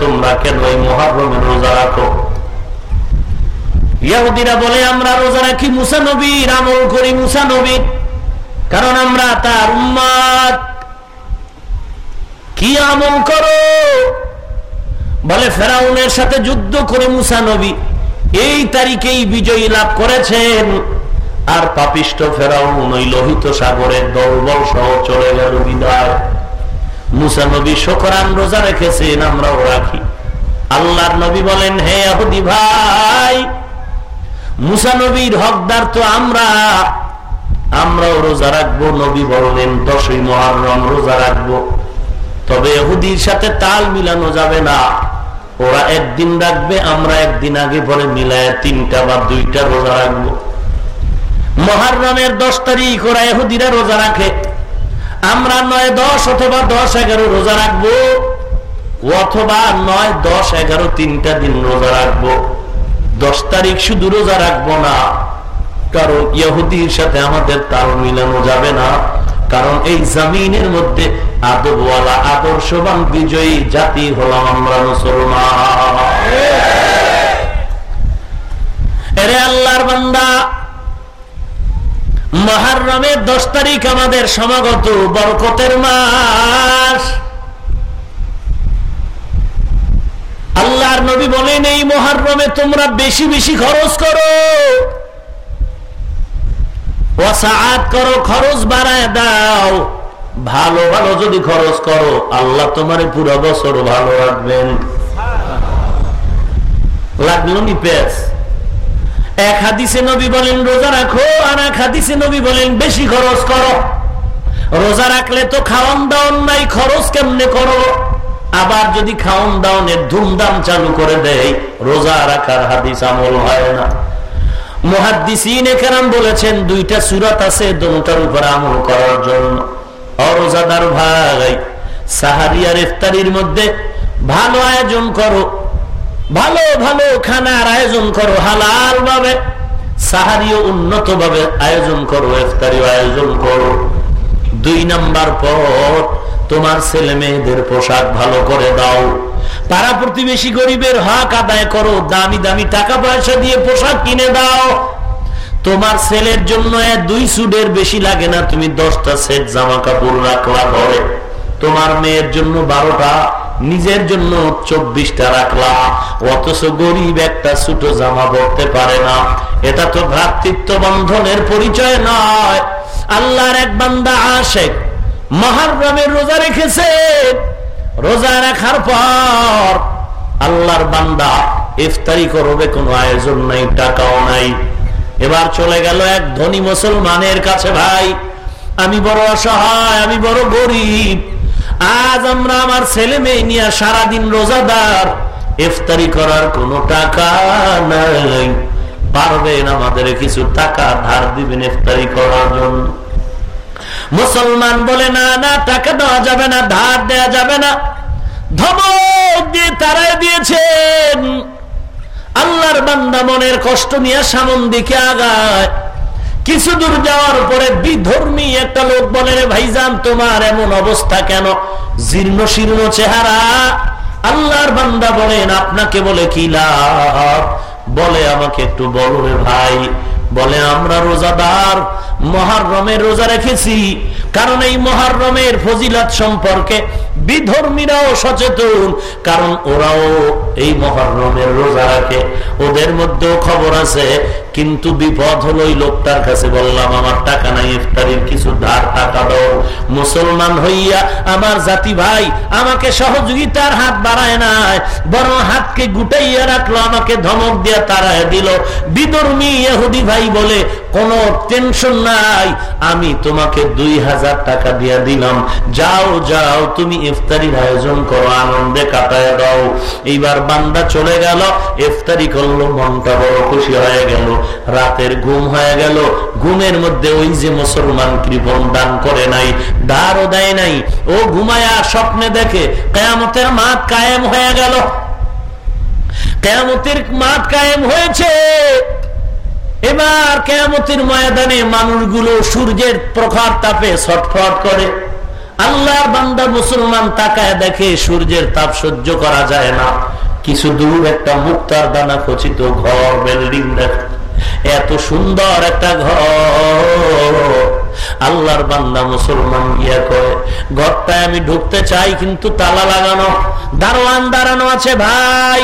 তোমরা কেন রোজা রাখো? ইয়াহুদিরা বলে, আমরা রোজা রাখি আমল করি কারণ আমরা তার উম্মাদ। কি আমল করো? বলে, ফেরাউনের সাথে যুদ্ধ করে মুসা নবী এই তারিখেই বিজয়ী লাভ করেছেন। আর পাপিষ্ট ফেরাউন ওই লোহিত সাগরের দলবল সহ চলে গেল বিদায়। মুসা নবী শোকরান রোজা রেখেছেন, আমরাও রাখি। আল্লাহর নবী বলেন, হে আহুদি ভাই, মুসা নবীর হকদার তো আমরা। আমরাও রোজা রাখব, নবী বললেন, দশই মহারম রোজা রাখব। তবে এহুদির সাথে তাল মিলানো যাবে না। ওরা একদিন রাখবে, আমরা একদিন আগে পরে মিলায় তিনটা বা দুইটা রোজা রাখব। মহারমের দশ তারিখ ওরা এহুদিরা রোজা রাখে। আমরা নয় দশ অথবা দশ এগারো রোজা রাখব অথবা নয় দশ এগারো তিনটা দিন রোজা রাখব। দশ তারিখ শুধু রোজা রাখব না কারণ ইহুদির সাথে আমাদের তাল মিলানো যাবে না কারণ এই জামিনের মধ্যে আদবওয়ালা আদর্শবান বিজয়ী জাতি হলাম আমরা মুসলমান। এরে আল্লাহর বান্দা মহারমের দশ তারিখ আমাদের সমাগত, বরকতের মাস। আল্লাহর নবী বলেন, এই মহারমে তোমরা বেশি বেশি খরচ করো। করো, খরচ বাড়ায় দাও। ভালো ভালো যদি খরচ করো, আল্লাহ তোমার পুরো বছর ভালো রাখবেন। লাগল নি পেস এক হাদিসে নবী বলেন, রোজা রাখো, আর এক হাদিসে নবী বলেন, বেশি খরচ করো। রোজা রাখলে তো খাওয়ান দাওয়ান নাই, খরচ কেমনে করো? আবার যদি খাওয়ান দাওয়ানের ধুমধাম চালু করে দেয়, রোজা রাখার হাদিস আমল হয় না। মহাদিসিন এখানে বলেছেন, দুইটা সুরাত আছে, দোটার উপর আমল করার জন্য। অরোজাদার ভাই সাহারিয়ার ইফতারির মধ্যে ভালো আয়োজন করো। ভালো ভালো খানার আয়োজন করো হালাল ভাবে সাহারিও উন্নত ভাবে আয়োজন করো, ইফতারিও আয়োজন করো। দুই নাম্বার পর তোমার ছেলে মেয়েদের পোশাক ভালো করে দাও। পাড়া প্রতিবেশী গরিবের হক আদায় করো, দামি দামি টাকা পয়সা দিয়ে পোশাক কিনে দাও। তোমার ছেলের জন্য দুই সুডের বেশি লাগে না, তুমি দশটা সেট জামা কাপড় রাখলা ঘরে। তোমার মেয়ের জন্য বারোটা নিজের জন্য চব্বিশটা রাখলা অথচ গরিব একটা ছোট জামা পড়তে পারে না। এটা তো ভ্রাতৃত্ব বন্ধনের পরিচয় নয়। আল্লাহর এক বান্দা আশেক মহারমের রোজা রেখেছে। রোজা রাখার পর আল্লাহর বান্দা ইফতারি করবে, কোনো আয়োজন নাই, টাকাও নাই। এবার চলে গেল এক ধনী মুসলমানের কাছে, ভাই, আমি বড় অসহায়, আমি বড় গরিব। আজ আমরা আমার ছেলে মেয়ে নিয়ে সারাদিন রোজাদার। ইফতারি করার কোনো টাকা নাই। পারবেন আমাদের কিছু টাকা ধার দিবেন ইফতারি করার জন্য। মুসলমান বলে, না না, টাকা দেওয়া যাবে না, ধার দেওয়া যাবে না। ধমক দিয়ে তারাই দিয়েছেন। আল্লাহর বান্দা মনের কষ্ট নিয়ে সামন দিকে আগায়। কিছু দূর যাওয়ার পরে বিধর্মী একটা লোক বলে, রে ভাইজান, তোমার এমন অবস্থা কেন? জীর্ণ, শীর্ণ চেহারা? আল্লাহর বান্দা বলেন, আপনাকে বলে কি লাভ? বলে আমাকে একটু বলো রে ভাই। বলে, আমরা রোজাদার, মহারমের রোজা রেখেছি। কারণ এই মহারমের ফজিলাত সম্পর্কে বিধর্মীরাও সচেতন। কারণ ওরাও এই মহারমের রোজা রাখে। ওদের মধ্যেও খবর আছে কিন্তু বিপদ হলো ওই লোকটার কাছে বললাম, আমার টাকা নাই, ইফতারির কিছু ধার, টাকা দাও। মুসলমান হইয়া আমার জাতি ভাই আমাকে সহযোগিতার হাত বাড়ায় নাই, বরং হাতকে গুটাইয়া রাখল, আমাকে ধমক দিয়া তারায় দিল। বিধর্মী এহুদি ভাই বলে, কোনো টেনশন নাই, আমি তোমাকে দুই হাজার টাকা দিয়া দিলাম। যাও যাও, তুমি ইফতারির আয়োজন করো, আনন্দে কাটায় দাও। এইবার বান্দা চলে গেল, ইফতারি করল, মনটা বড় খুশি হয়ে গেল। রাতের ঘুম হয়ে গেল। ঘুমের মধ্যে ওই যে মুসলমান কৃপন দান করে নাই, দারও দেয় নাই। ও ঘুমায়া স্বপ্নে দেখে কেয়ামতের মাঠ কায়েম হয়ে গেল। কেয়ামতের মাঠ কায়েম হয়েছে। এবার কেয়ামতের ময়দানে মানুষগুলো সূর্যের প্রখর তাপে ছটফট করে। আল্লাহর বান্দা মুসলমান তাকায় দেখে সূর্যের তাপ সহ্য করা যায় না। কিছু দূর একটা মুক্তার দানা খচিত ঘর বিল্ডিং দেখ। এত সুন্দর একটা ঘর। আল্লাহর বান্দা মুসলমান গিয়া কয়, ঘরটায় আমি ঢুকতে চাই, কিন্তু তালা লাগানো, দারোয়ান দাঁড়ানো আছে ভাই।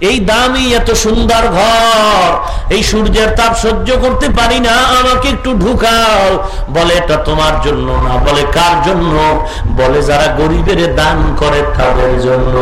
এই দামি, এত সুন্দর ঘর। এই সূর্যের তাপ সহ্য করতে পারি না, আমাকে একটু ঢুকাও। বলে, এটা তোমার জন্য না। বলে, কার জন্য? বলে, যারা গরিবের দান করে তাদের জন্য।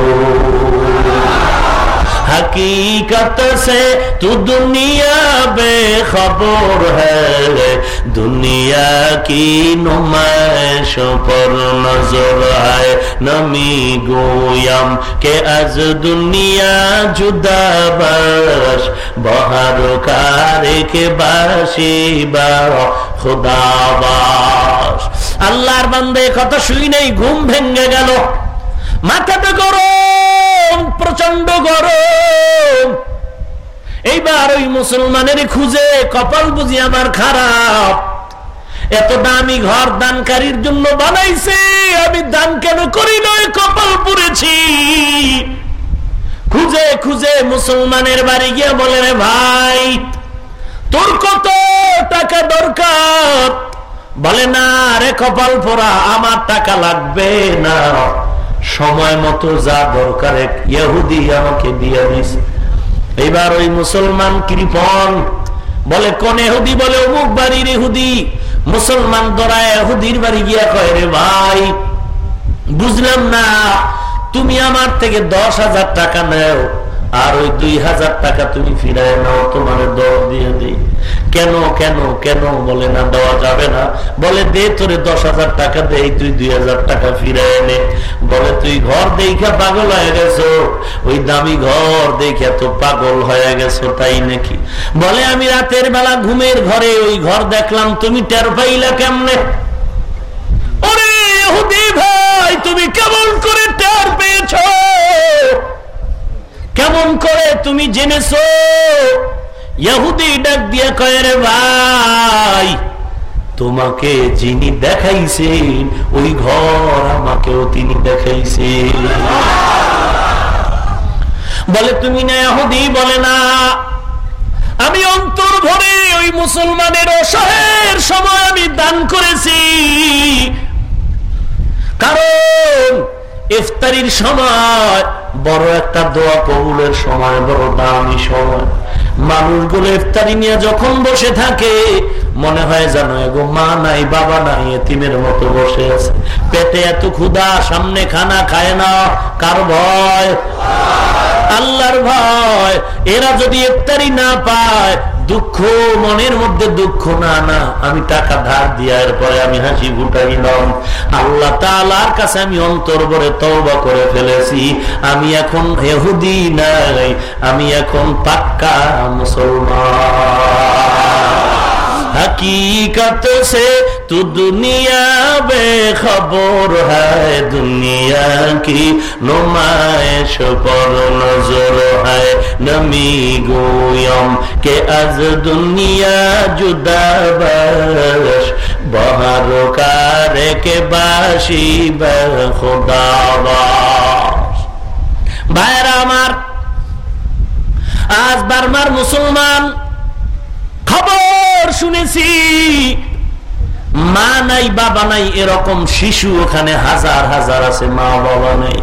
हकीकत से तू दुनिया बेखबर है दुनिया की नुमाइश पर नजर है नमी गोयम के अज दुनिया जुदा बस बहर कार के बासी খুদাবাস আল্লাহর বান্দে কথা শুই নেই ঘুম ভেঙে গেল মাথাটা গরম প্রচণ্ড গরম। এইবার ওই মুসলমানের খুঁজে কপাল বুঝি আমার খারাপ। এত দামি ঘর দানকারীর জন্য বানাইছে, আমি দান কেন করি নয় কপাল পুড়েছি। খুঁজে খুঁজে মুসলমানের বাড়ি গিয়ে বলে, রে ভাই, তোর কত টাকা দরকার? বলে, না রে কপাল পোড়া, আমার টাকা লাগবে না। সময় মতো যা দরকার ইহুদি আমাকে দিয়ে দিছে এবার ওই মুসলমান কৃপন বলে, কোন এহুদি বলে, অমুক বাড়ির এহুদি মুসলমান দরায় এহুদির বাড়ি গিয়া কয়, রে ভাই, বুঝলাম না, তুমি আমার থেকে দশ হাজার টাকা নেও, আর ওই দুই হাজার টাকা তুমি ফিরায় নাও, তোমার দর দিয়ে দিই। কেন কেন কেন বলে না, দেওয়া যাবে না? বলে দে, তোরে দশ হাজার টাকা দে তুই দুই হাজার টাকা ফিরে নে। বলে, তুই ঘর দেখে পাগল হয়ে গেছো? ওই দামি ঘর দেখে তো পাগল হয়ে গেছো, তাই নাকি? বলে, আমি রাতের বেলা ঘুমের ঘরে ওই ঘর দেখলাম, তুমি টের পাইলা কেমনে? ওরে ভাই, তুমি কেমন করে টের পেয়েছ? কেমন করে তুমি জেনেছো? ডাক দিয়ে কয়ে রে ভাই, তোমাকে যিনি দেখাইছেন, ওই ঘর আমাকেও তিনি দেখাইছেন। বলে, তুমি না বলে, না। আমি অন্তর ভরে ওই মুসলমানের অসহায়ের সময় আমি দান করেছি। কারণ ইফতারির সময় বড় একটা দোয়া কবুলের সময়, বড় দামি সময়। মানুষগুলো ইফতারি নিয়ে যখন বসে থাকে মনে হয় জানো, এগো মা নাই, বাবা নাই, এতিমের মতো বসে আছে। পেটে এত ক্ষুদা সামনে খানা খায় না, কার ভয়? আল্লাহর ভয়। এরা যদি ইফতারি না পায়, দুঃখ, মনের মধ্যে দুঃখ, না না, আমি টাকা ধার দিয়া এরপরে আমি হাসি ফুটাইলাম আল্লাহ তালার কাছে আমি অন্তর ভরে তওবা করে ফেলেছি। আমি এখন এহুদি নাই, আমি এখন পাক্কা মুসলমান। हकीकत से तू दुनिया बेखबर है दुनिया की नुमाइश पर नजर है नमी गोयम के अज दुनिया जुदा बश बहर कार के बाशी खुदा ভাইরা আমার আজ বারবার মুসলমান খবর শুনেছি, মা নাই, বাবা নাই, এরকম শিশু ওখানে হাজার হাজার আছে, মা, বাবা নাই।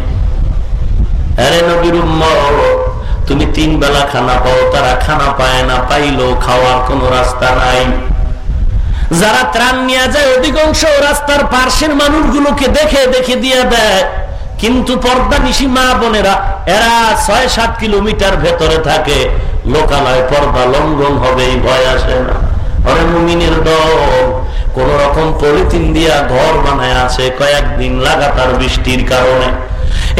আরে নবীর তুমি তিন বেলা খানা পাও, তারা খানা পায় না পাইলো খাওয়ার কোন রাস্তা নাই। যারা ত্রাণ নিয়ে যায়, অধিকাংশ রাস্তার পার্শ্বের মানুষগুলোকে দেখে দেখে দিয়ে দেয়। কিন্তু পর্দা নিশি মা বোনেরা, এরা ছয়, সাত কিলোমিটার ভেতরে থাকে। লোকালয় পর্দা লঙ্ঘন হবে ভয় আসে না। মুমিনের দল, কোন রকম পলিথিন দিয়া ঘর বানায় আছে কয়েকদিন লাগাতার বৃষ্টির কারণে।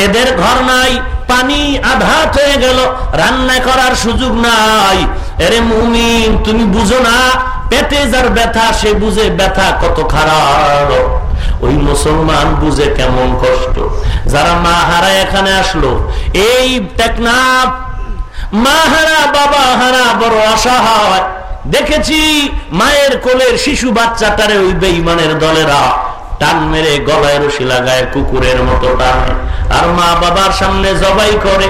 এদের ঘর নাই, পানি আঘাত হয়ে গেল, রান্না করার সুযোগ নাই। এরে মুমিন, তুমি বুঝো না, পেটে যার ব্যথা, সে বুঝে ব্যথা কত খারাপ। ওই মুসলমান বুঝে কেমন কষ্ট। যারা মা হারা এখানে আসলো, এই টেকনাফ, মা হারা, বাবা হারা, বড় আশা হয় দেখেছি মায়ের কোলের শিশু বাচ্চাটারে ওই বেইমানের দলেরা টান মেরে গলায় রশি লাগায় কুকুরের মতো টানে। আর মা বাবার সামনে জবাই করে,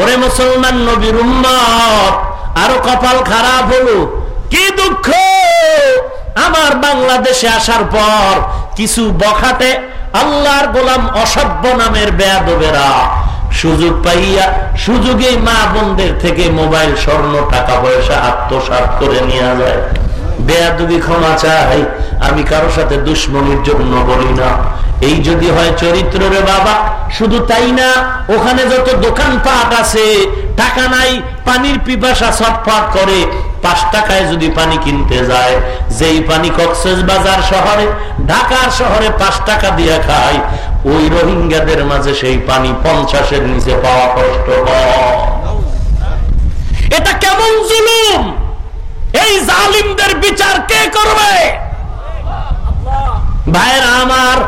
ওরে মুসলমান নবীর উম্মত, আরও কপাল খারাপ হলো। কি দুঃখ? আমার বাংলাদেশে আসার পর কিছু বখাটে আল্লাহর গোলাম অসভ্য নামের বেয়াদবেরা সুযোগ পাইয়া সুযোগে মা বোনদের থেকে মোবাইল, স্বর্ণ, টাকা পয়সা আত্মসাত করে নিয়ে যায়। বেয়াদুবি ক্ষমা চাই, আমি কারও সাথে দুশ্মনির জন্য বলি না। এই যদি হয় চরিত্র রে বাবা, শুধু তাই না, ওখানে যত দোকান পাট আছে, টাকা নাই, পানির পিপাসা ছটফট করে, পাঁচ টাকায় যদি পানি কিনতে যায়, যেই পানি কক্সেস বাজার শহরে, ঢাকার শহরে পাঁচ টাকা দিয়ে খায় ওই রোহিঙ্গাদের মাঝে সেই পানি পঞ্চাশের নিচে পাওয়া কষ্ট এটা কেমন জুলুম? এই জালিমদের বিচার কে করবে? ভাইরা আমার,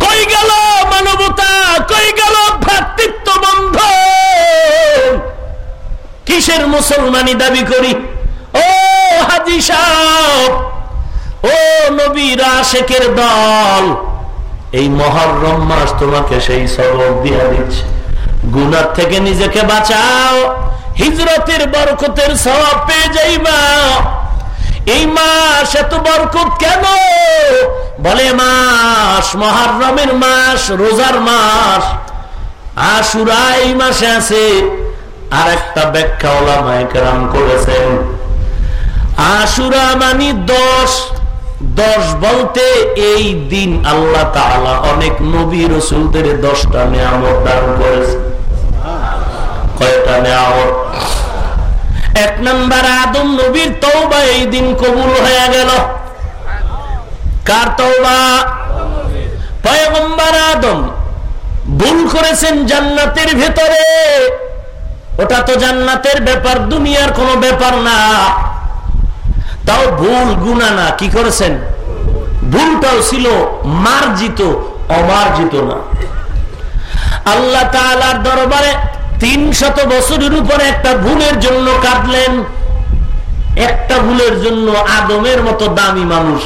কই গেল মানবতা? কই গেল ভ্রাতৃত্ব বন্ধ? কিসের মুসলমানি দাবি করি? ও হাজি সাহ ও নবীর আশেকের দল এই মহরম মাস তোমাকে সেই সবক দিয়া দিচ্ছে। গুনার থেকে নিজেকে বাঁচাও, হিজরতের বরকতের সব পেয়ে যাইবা। এই মাস এত বরকত কেন? বলে মাস, মহারমের মাস, রোজার মাস। আশুরা এই মাসে আছে আর একটা ব্যাখ্যা ওলামায়াম করেছেন। আশুরা মানি দশ দশ বলতে এই দিন আল্লাহ অনেক নবী রসুলদের দশটা নিয়ামত দান করেছে। কয়টা নিয়ামত? এক নম্বর, আদম নবীর তৌবা এই দিন কবুল হয়ে গেল। কার পয়গম্বর আদম। ভুল করেছেন জান্নাতের ভেতরে। ওটা তো জান্নাতের ব্যাপার, দুনিয়ার কোনো ব্যাপার না। তাও ভুল গুণা না, কি করেছেন? ভুলটাও ছিল মার্জিত, অমার্জিত না। আল্লাহ তালার দরবারে তিন শত বছরের উপরে একটা ভুলের জন্য কাঁদলেন। একটা ভুলের জন্য আদমের মতো দামি মানুষ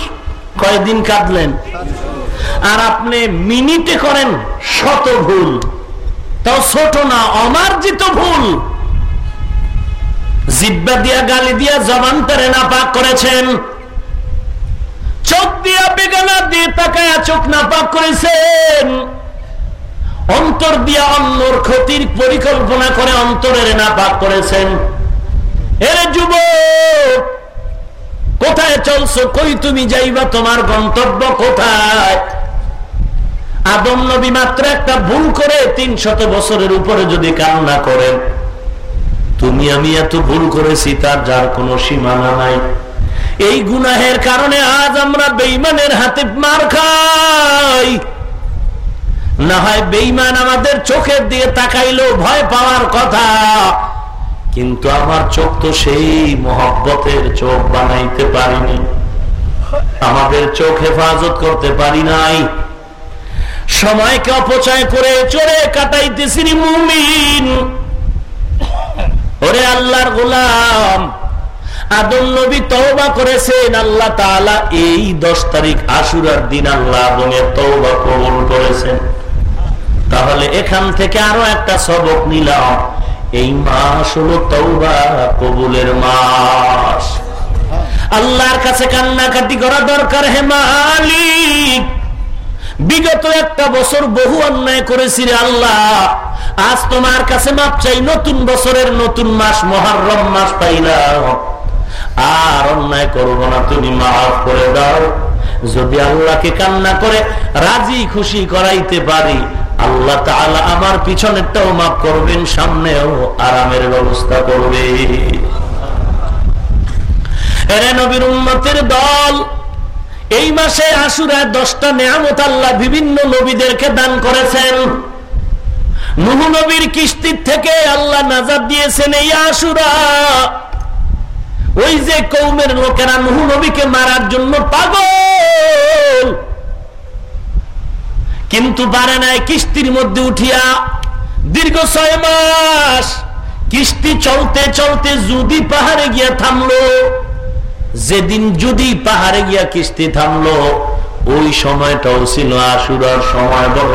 কয়দিন কাঁদলেন? আর আপনি মিনিটে করেন শত ভুল। তাও ছোট না, অমার্জিত ভুল। জিব্বা দিয়া, গালি দিয়া জবান তারে না পাক করেছেন। চোখ দিয়া বেগানা দিয়ে তাকায়া চোখ না পাক করেছেন। অন্তর দিয়া অন্যর ক্ষতির পরিকল্পনা করে অন্তরের না পাক করেছেন। এর যুব কোথায় চলছো? কই তুমি যাইবা? তোমার গন্তব্য কোথায়? আদম নবী মাত্র একটা ভুল করে তিন শত বছরের উপরে যদি কান্না করেন। তুমি আমি এত ভুল করেছি, তার যার কোনো সীমানা নাই। এই গুনাহের কারণে আজ আমরা বেইমানের হাতে মার খাই। না হয় বেইমান আমাদের চোখের দিয়ে তাকাইলেও ভয় পাওয়ার কথা। কিন্তু আমার চোখ তো সেই মহব্বতের চোখ বানাইতে পারিনি। আমাদের চোখ হেফাজত করতে পারি নাই। সময়কে অপচয় করে চড়ে কাটাইতেছি মুমিন। ওরে আল্লাহর গোলাম, আদম নবী তওবা করেছেন, আল্লাহ তাআলা এই দশ তারিখ আশুরার দিন আল্লাহ আদমের তওবা কবুল করেছেন। তাহলে এখান থেকে আরও একটা সবক নিলাম, এই মাস হলো তৌবা কবুলের মাস। আল্লাহর কাছে কান্নাকাটি করা দরকার, হে মালিক। বিগত একটা বছর বহু অন্যায় করেছি আল্লাহ। আজ তোমার কাছে মাপ চাই, নতুন বছরের নতুন মাস, মহারম মাস পাইলাম। আর অন্যায় করব না, তুমি মাফ করে দাও। যদি আল্লাহকে কান্না করে, রাজি খুশি করাইতে পারি, আল্লাহ আমার পিছনেরটাও মাফ করবেন, সামনেও আরামের ব্যবস্থা করবে। নবীর উম্মতের দল, এই মাসে আশুরায় দশটা নেয়ামত আল্লাহ বিভিন্ন নবীদেরকে দান করেছেন। নবীর কিস্তির থেকে আল্লাহ নাজাদ দিয়েছেন এই আশুরা, ওই যে কৌমের লোকেরা নুহ নবীকে মারার জন্য পাগল। কিন্তু পারে নাই কিস্তির মধ্যে উঠিয়া দীর্ঘ ছয় মাস কিস্তি চলতে চলতে যদি পাহাড়ে গিয়া থামলো, যেদিন যদি পাহাড়ে গিয়া কিস্তি থামলো, ওই সময়টাও ছিল আসুরার সময়, বড়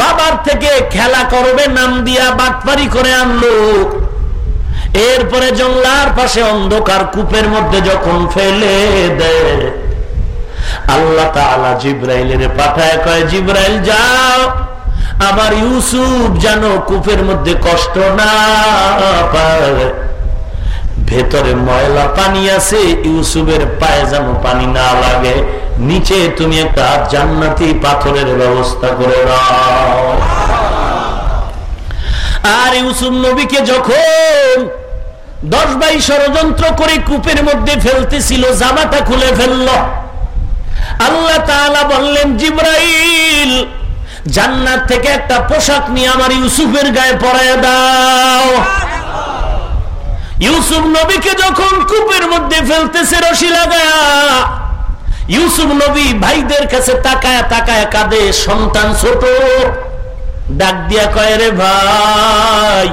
বাবার থেকে খেলা করবে, নাম দিয়া বাটপারি করে আনলো। এরপরে জঙ্গলার পাশে অন্ধকার কূপের মধ্যে যখন ফেলে দেয়, আল্লাহ তাআলা জিব্রাইলের পাঠায় কয়, জিব্রাইল, যাও। আমার ইউসুফ যেন কূপের মধ্যে কষ্ট না পায়। ভেতরে ময়লা পানি আছে, ইউসুফের পায়ে যেন পানি না লাগে। নিচে তুমি একটা জান্নাতি পাথরের ব্যবস্থা করে আর ইউসুফ নবীকে যখন দশ বাই ষড়যন্ত্র করে কূপের মধ্যে ফেলতেছিল, জামাটা খুলে ফেলল। আল্লাহ বললেন, জিব্রাইল, জান্নাত থেকে একটা পোশাক নিয়ে আমার ইউসুফের গায়ে পরায় দাও। ইউসুফ নবীকে যখন কূপের মধ্যে ফেলতেছে, রশি লাগায়া ইউসুফ নবী ভাইদের কাছে তাকায় তাকায় কাঁদে, সন্তান ছোট, ডাক দিয়া কয়, রে ভাই,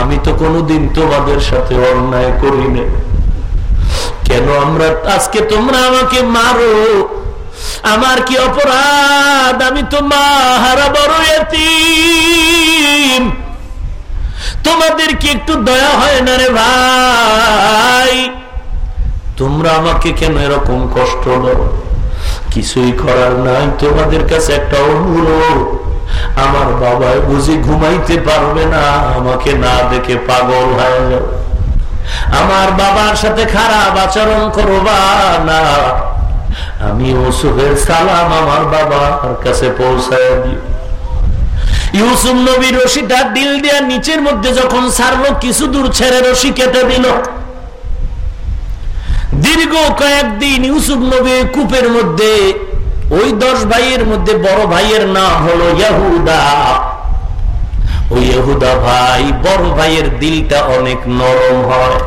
আমি তো কোনোদিন তোমাদের সাথে অন্যায় করি না কেন আমরা আজকে তোমরা আমাকে মারো? আমার কি অপরাধ? আমি তো মা হারা বড় তোমাদের কি একটু দয়া হয় না রে ভাই? তোমরা আমাকে কেন এরকম কষ্ট দাও? কিছুই করার নাই, তোমাদের কাছে একটা অনুরোধ। আমার বাবা বুঝি ঘুমাইতে পারবে না, আমাকে না দেখে পাগল হয়ে যাও। আমার বাবার সাথে খারাপ আচরণ করবা না। আমি ওসুফের সালাম আমার বাবার কাছে পৌঁছায় দিও ইউসুফ নবী রশিটা দিল দিয়া নিচের মধ্যে যখন সারলো, কিছু দূর ছেড়ে রশি কেটে দিল। দীর্ঘ কয়েকদিন ইউসুফ নবী কূপের মধ্যে, ওই দশ ভাইয়ের মধ্যে বড় ভাইয়ের নাম হলো ইয়াহুদা। ওই ইহুদা ভাই, বড় ভাইয়ের দিলটা অনেক নরম হয়।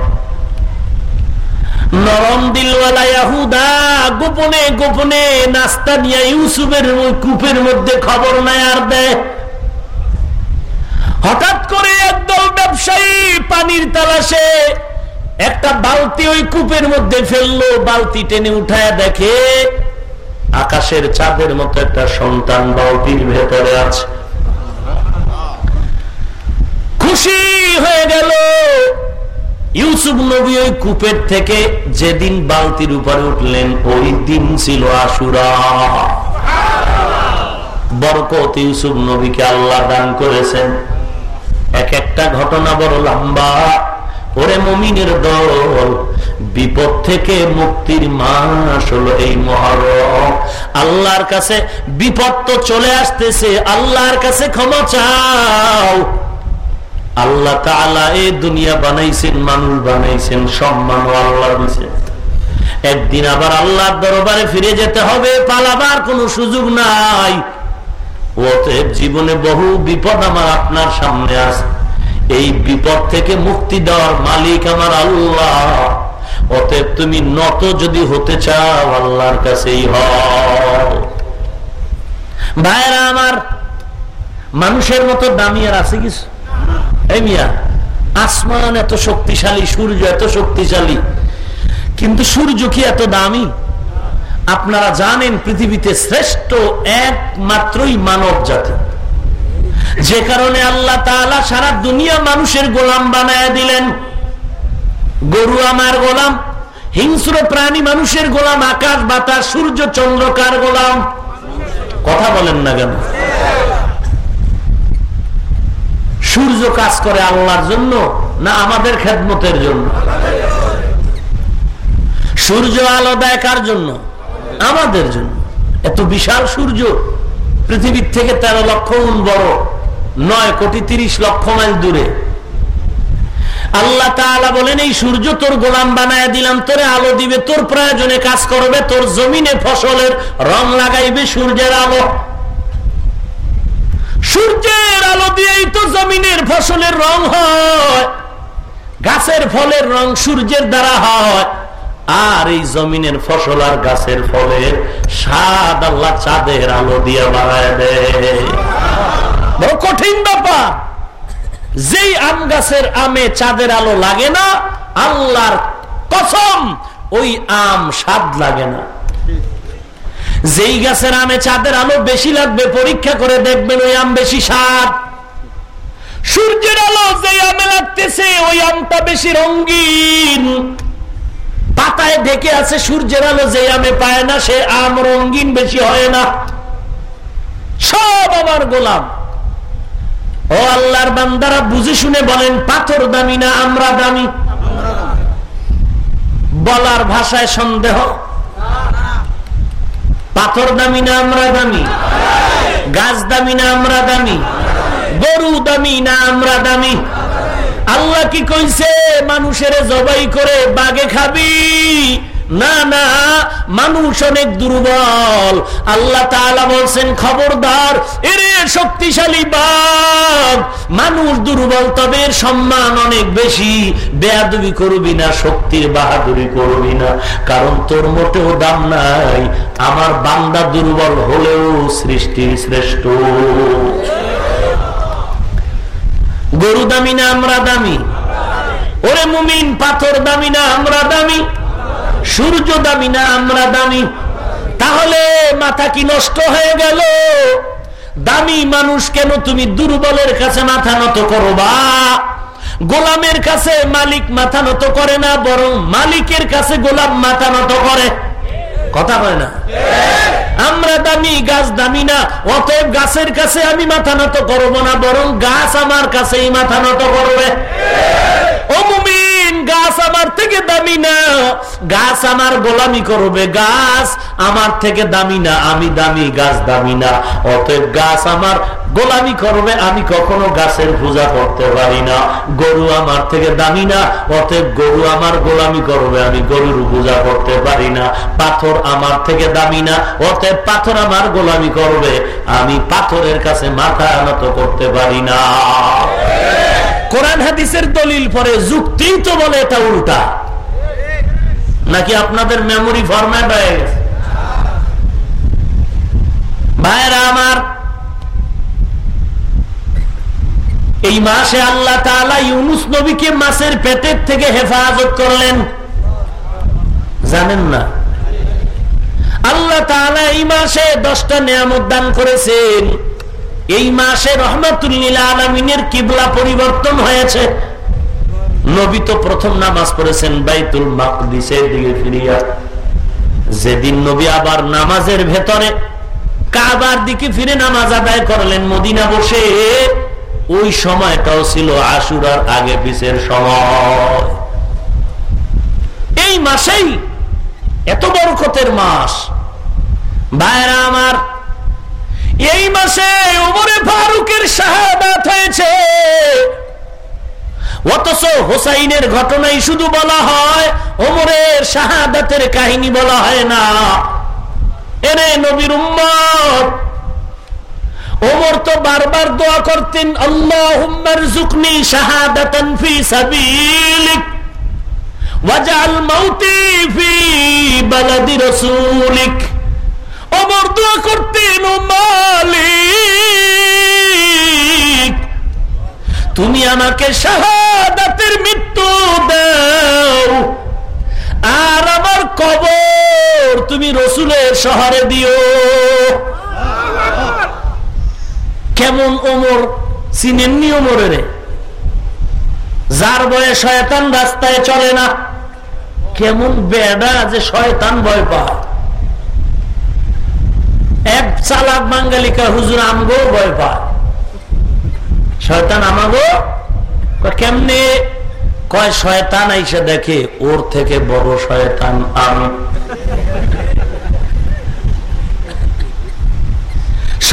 নরম দিলওয়ালা ইয়াহুদা, গোপনে গোপনে নাস্তা নিয়ে ইউসুফের ওই কূপের মধ্যে খবর নেয় আর দেয় হঠাৎ করে একদল ব্যবসায়ী পানির তালাশে একটা বালতি ওই কূপের মধ্যে ফেলল, বালতি টেনে উঠায় দেখে আকাশের চাঁদের মতো একটা সন্তান বালতির ভেতরে আছে। খুশি হয়ে গেল। ইউসুফ নবী ওই কূপের থেকে যেদিন বালতির উপরে উঠলেন, ওই দিন ছিল আশুরা। বরকত ইউসুফ নবীকে আল্লাহ দান করেছেন। এক একটা ঘটনা বড় লম্বা। ওরে মমিনের দল, বিপদ থেকে মুক্তির মাস হলো এই মহরম। আল্লাহর কাছে বিপদ তো চলে আসতেছে, আল্লাহর কাছে ক্ষমা চাও। আল্লাহ তাআলা এই দুনিয়া বানাইছেন, মানুষ বানাইছেন, সম্মান আল্লাহ দিছেন একদিন আবার আল্লাহর দরবারে ফিরে যেতে হবে, পালাবার কোনো সুযোগ নাই। অতএব জীবনে বহু বিপদ আমার আপনার সামনে আছে এই বিপদ থেকে মুক্তি দেওয়ার মালিক আমার আল্লাহ। অতএব তুমি নত যদি হতে চাও, আল্লাহর কাছেই হও। ভাইরা আমার, মানুষের মতো দামি আর আছে কিছু? আসমান এত শক্তিশালী, সূর্য এত শক্তিশালী, কিন্তু সূর্য কি এত দামি? আপনারা জানেন পৃথিবীতে শ্রেষ্ঠ একমাত্রই মানব জাতি যে কারণে আল্লাহ তাআলা সারা দুনিয়া মানুষের গোলাম বানায় দিলেন। গরু আমার গোলাম, হিংস্র প্রাণী মানুষের গোলাম, আকাশ, বাতাস, সূর্য চন্দ্রকার গোলাম? কথা বলেন না কেন? সূর্য কাজ করে আল্লাহর জন্য না আমাদের খেদমতের জন্য? সূর্য আলো দেয় কার জন্য? আমাদের জন্য। এত বিশাল সূর্য, পৃথিবীর থেকে তেরো লক্ষ গুণ বড়। নয় কোটি তিরিশ লক্ষ মাইল দূরে। আল্লাহ বলেন, এই সূর্য তোর গোলাম বানায় দিলাম, তোরে আলো দিবে, তোর প্রয়োজনে কাজ করবে, তোর জমিনে ফসলের রং লাগাইবে সূর্যের আলো। সূর্যের আলো দিয়েই তো জমিনের ফসলের রং হয়, গাছের ফলের রং সূর্যের দ্বারা হয়। আর এই জমিনের ফসল আর গাছের ফলের স্বাদ আল্লাহ চাঁদের আলো দিয়ে বাড়ায় দেয়। বড় কঠিন ব্যাপার। যেই আম গাছের আমে চাঁদের আলো লাগে না, আল্লাহর কসম ওই আম স্বাদ লাগে না। যেই গাছের আমে চাঁদের আলো বেশি লাগবে, পরীক্ষা করে দেখবেন ওই আম বেশি স্বাদ। সূর্যের আলো যে আমে লাগতেছে, ওই আমটা বেশি রঙিন। পাতায় ঢেকে আছে সূর্যের আলো যে আমে পায় না, সে আম রঙিন বেশি হয় না। সব আমার গোলাম। ও আল্লাহর বান্দারা বুঝে শুনে বলেন, পাথর দামি না, আমরা দামি? বলার ভাষায় সন্দেহ। পাথর দামি না, আমরা দামি? গাছ দামি না, আমরা দামি? গরু দামি না, আমরা দামি? আল্লাহ কি কইছে, মানুষের জবাই করে বাগে খাবি? না না, মানুষ অনেক দুর্বল। আল্লাহ তাআলা বলছেন, খবরদার, এরে শক্তিশালী বাঘ মানুষ দুর্বল, তবে সম্মান অনেক বেশি। বেয়াদবি করবি না, শক্তির বাহাদুরি করবি না। কারণ তোর মোটেও দাম নাই, আমার বান্দা দুর্বল হলেও সৃষ্টির শ্রেষ্ঠ। গরু দামি না, আমরা দামি? ওরে মুমিন, পাথর দামি না, আমরা দামি? সূর্য দামি না আমরা দামি তাহলে মাথা কি নষ্ট হয়ে গেল? দামি মানুষ কেন তুমি দুর্বলের কাছে মাথা নত করবা? গোলামের কাছে মালিক মাথা নত করে না, বরং মালিকের কাছে গোলাম মাথা নত করে। কথা বলে না? আমরা দামি, গাছ দামি না। অতএব গাছের কাছে আমি মাথা নত করব না, বরং গাছ আমার কাছেই মাথা নত করবে। গাছ আমার থেকে দামি না। গাছ আমার গোলামি করবে, গাছ আমার থেকে দামি না। আমি দামি, গাছ দামি না। অতএব গাছ আমার গোলামি করবে, আমি কখনো গাছের পূজা করতে পারি না। গরু আমার থেকে দামি না, অতএব গরু আমার গোলামি করবে, আমি গরুর পূজা করতে পারি না। পাথর আমার থেকে দামি না, অতএব পাথর আমার গোলামি করবে, আমি পাথরের কাছে মাথা আনত করতে পারি না। কোরআন হাদিসের দলিল পরে যুক্তি তো বলে এটা উল্টা। নাকি আপনাদের মেমোরি ফরম্যাট হয়ে গেছে? ভাইরা আমার এই মাসে আল্লাহ ইউনুস নবীকে মাসের পেটের থেকে হেফাজত করলেন। জানেন না? আল্লাহ এই মাসে দশটা নিয়ামত দান করেছেন। এই মাসে রহমতুল্লিল কিবলা পরিবর্তন হয়েছে। নবী তো প্রথম নামাজ পড়েছেন বাইতুল দিকে ফিরিয়া। যেদিন নবী আবার নামাজের ভেতরে কাবার দিকে ফিরে নামাজ আদায় করলেন, মদিনা বসে। ওই সময়টাও ছিল আশুরার আগে পিছের সময়। এই মাসেই এত বরকতের মাস। ভাইরা আমার, এই মাসে ওমরে ফারুকের শাহাদাত হয়েছে। অথচ হোসাইনের ঘটনাই শুধু বলা হয়, ওমরের শাহাদাতের কাহিনী বলা হয় না। এরে নবীর উম্মত ওমর তো বারবার দোয়া করতেন আল্লাহুম্মার জুকনি শাহাদাতান ফি সাবিলিক ওয়াজআল মাউতি ফি বালাদি রাসূলিক। ওমর দোয়া করতেন, ও মালিক, তুমি আমাকে শাহাদাতের মৃত্যু দাও, আর আমার কবর তুমি রসুলের শহরে দিও। কেমন ওমর? চিনেননি ওমরের? যার বয়ে শয়তান রাস্তায় চলে না। কেমন বেডা যে শয়তান ভয় পায়। এক চালাক বাঙ্গালিকা হুজুর আমগো ভয় পায়। শয়তান আমাগো? কেমনে? কয়, শয়তান আইসে দেখে, ওর থেকে বড় শয়তান আমি।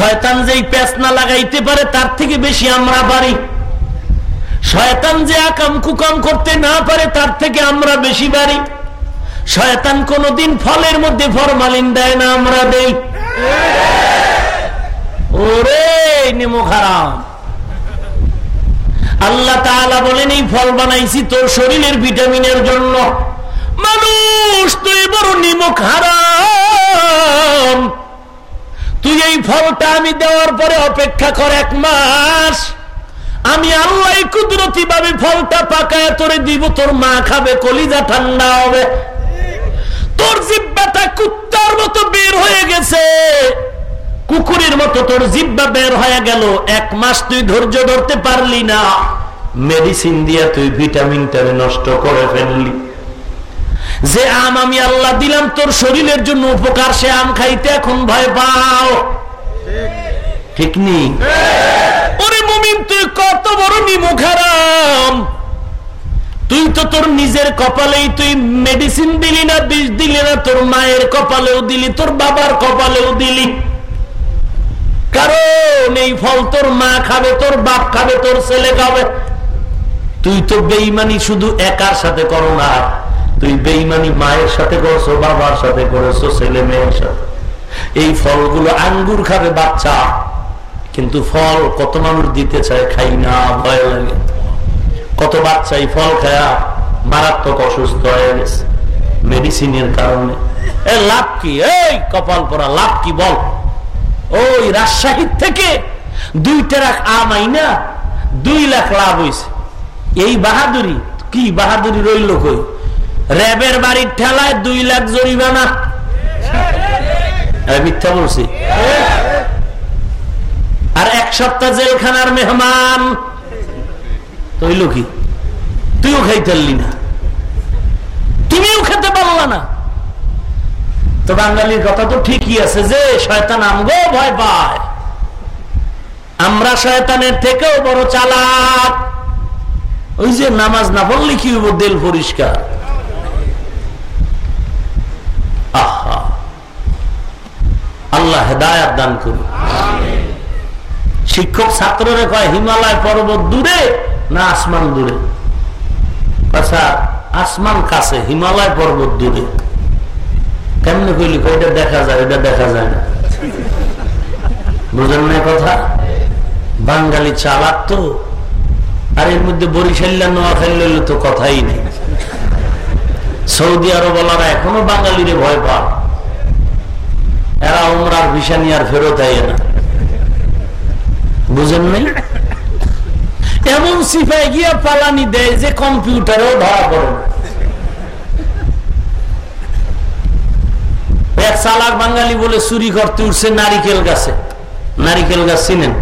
শয়তান যেই পেঁচ না লাগাইতে পারে, তার থেকে বেশি আমরা পারি। শয়তান যে আকাম কুকাম করতে না পারে, তার থেকে আমরা বেশি পারি। শয়তান কোনদিন ফলের মধ্যে ফরমালিন দেয় না আমরা দেই। ওরে নিমক হারাম আল্লাহ তাআলা বলেন, এই ফল বানাইছি তোর শরীরের ভিটামিনের জন্য। মানুষ তুই বড় নিমক হারাম। তুই এই ফলটা আমি দেওয়ার পরে অপেক্ষা কর এক মাস। আমি আল্লাহ কুদরতি ভাবে ফলটা পাকায় তোরে দিব, তোর মা খাবে, কলিজা ঠান্ডা হবে। তোর জিব্বাটা কুত্তার মতো বের হয়ে গেছে। কুকুরের মতো তোর জিব্বা বের হয়ে গেল। এক মাস তুই ধৈর্য ধরতে পারলি না। মেডিসিন দিয়া তুই ভিটামিনটা নষ্ট করে ফেললি। যে আম আমি আল্লাহ দিলাম, তোর শরীরের জন্য উপকার, সে আম খাইতে এখন ভয় পাও। ঠিক নি? ওরে মুমিন, তুই কত বড় নিমুখারাম। তুই তো তোর নিজের কপালেই তুই মেডিসিন দিলি না, বিষ দিলি না, তোর মায়ের কপালেও দিলি, তোর বাবার কপালেও দিলি। কারণ এই ফল তোর মা খাবে, তোর বাপ খাবে, তোর ছেলে খাবে। তুই তো বেইমানি শুধু একার সাথে করো না তুই বেইমানি মায়ের সাথে করছ, বাবার সাথে করেছ, ছেলে মেয়ের সাথে। এই ফলগুলো আঙ্গুর খাবে বাচ্চা, কিন্তু ফল কত মানুষ দিতে চায় খাই না, ভয় লাগে। কত বাচ্চা এই ফল খায়া মারাত্মক অসুস্থ হয়ে গেছে, মেডিসিনের কারণে। এ লাভ কি? এই কপাল পরা লাভ কি বল? ওই রাজশাহীর থেকে দুই টেরাক আমাই না দুই লাখ লাভ হয়েছে এই বাহাদুরি, কি বাহাদুরি রইল কই? র্যাবের বাড়ির ঠেলায় দুই লাখ জরিমানা। মিথ্যা বলছি। আর এক সপ্তাহ জেলখানার মেহমান। তৈল কি? তুইও খাইতে না। তুমিও খেতে পারলা না। তো বাঙালির কথা তো ঠিকই আছে যে শয়তান আমগো ভয় পায়। আমরা শয়তানের থেকেও বড় চালাক। ওই যে নামাজ না পড়লে কি হইব? দেল পরিষ্কার আহা আল্লাহ হেদায়াত দান করুন। শিক্ষক ছাত্ররে কয়, হিমালয় পর্বত দূরে না আসমান দূরে? আসমান কাছে, হিমালয় পর্বত দূরে। কেমনে কইলি? ওইটা দেখা যায়, ওইটা দেখা যায় না। বুঝেন না কথা? বাঙালি চালাক তো। আর এর মধ্যে বরিশাল্লা নোয়াখালী তো কথাই নেই। সৌদি আরব বলারা এখনও বাঙালিরে ভয় পা এরা উমরার ভিসা নিয়ে আর ফেরত আইয়ে না। বুঝেন নাই? এমন সিফাই গিয়া পালানি দেয় যে কম্পিউটারেও ধরা পড়ে বাঙালি বলে, চুরি করতে উঠছে নারিকেল গাছে। নারিকেল গাছ চিনেন?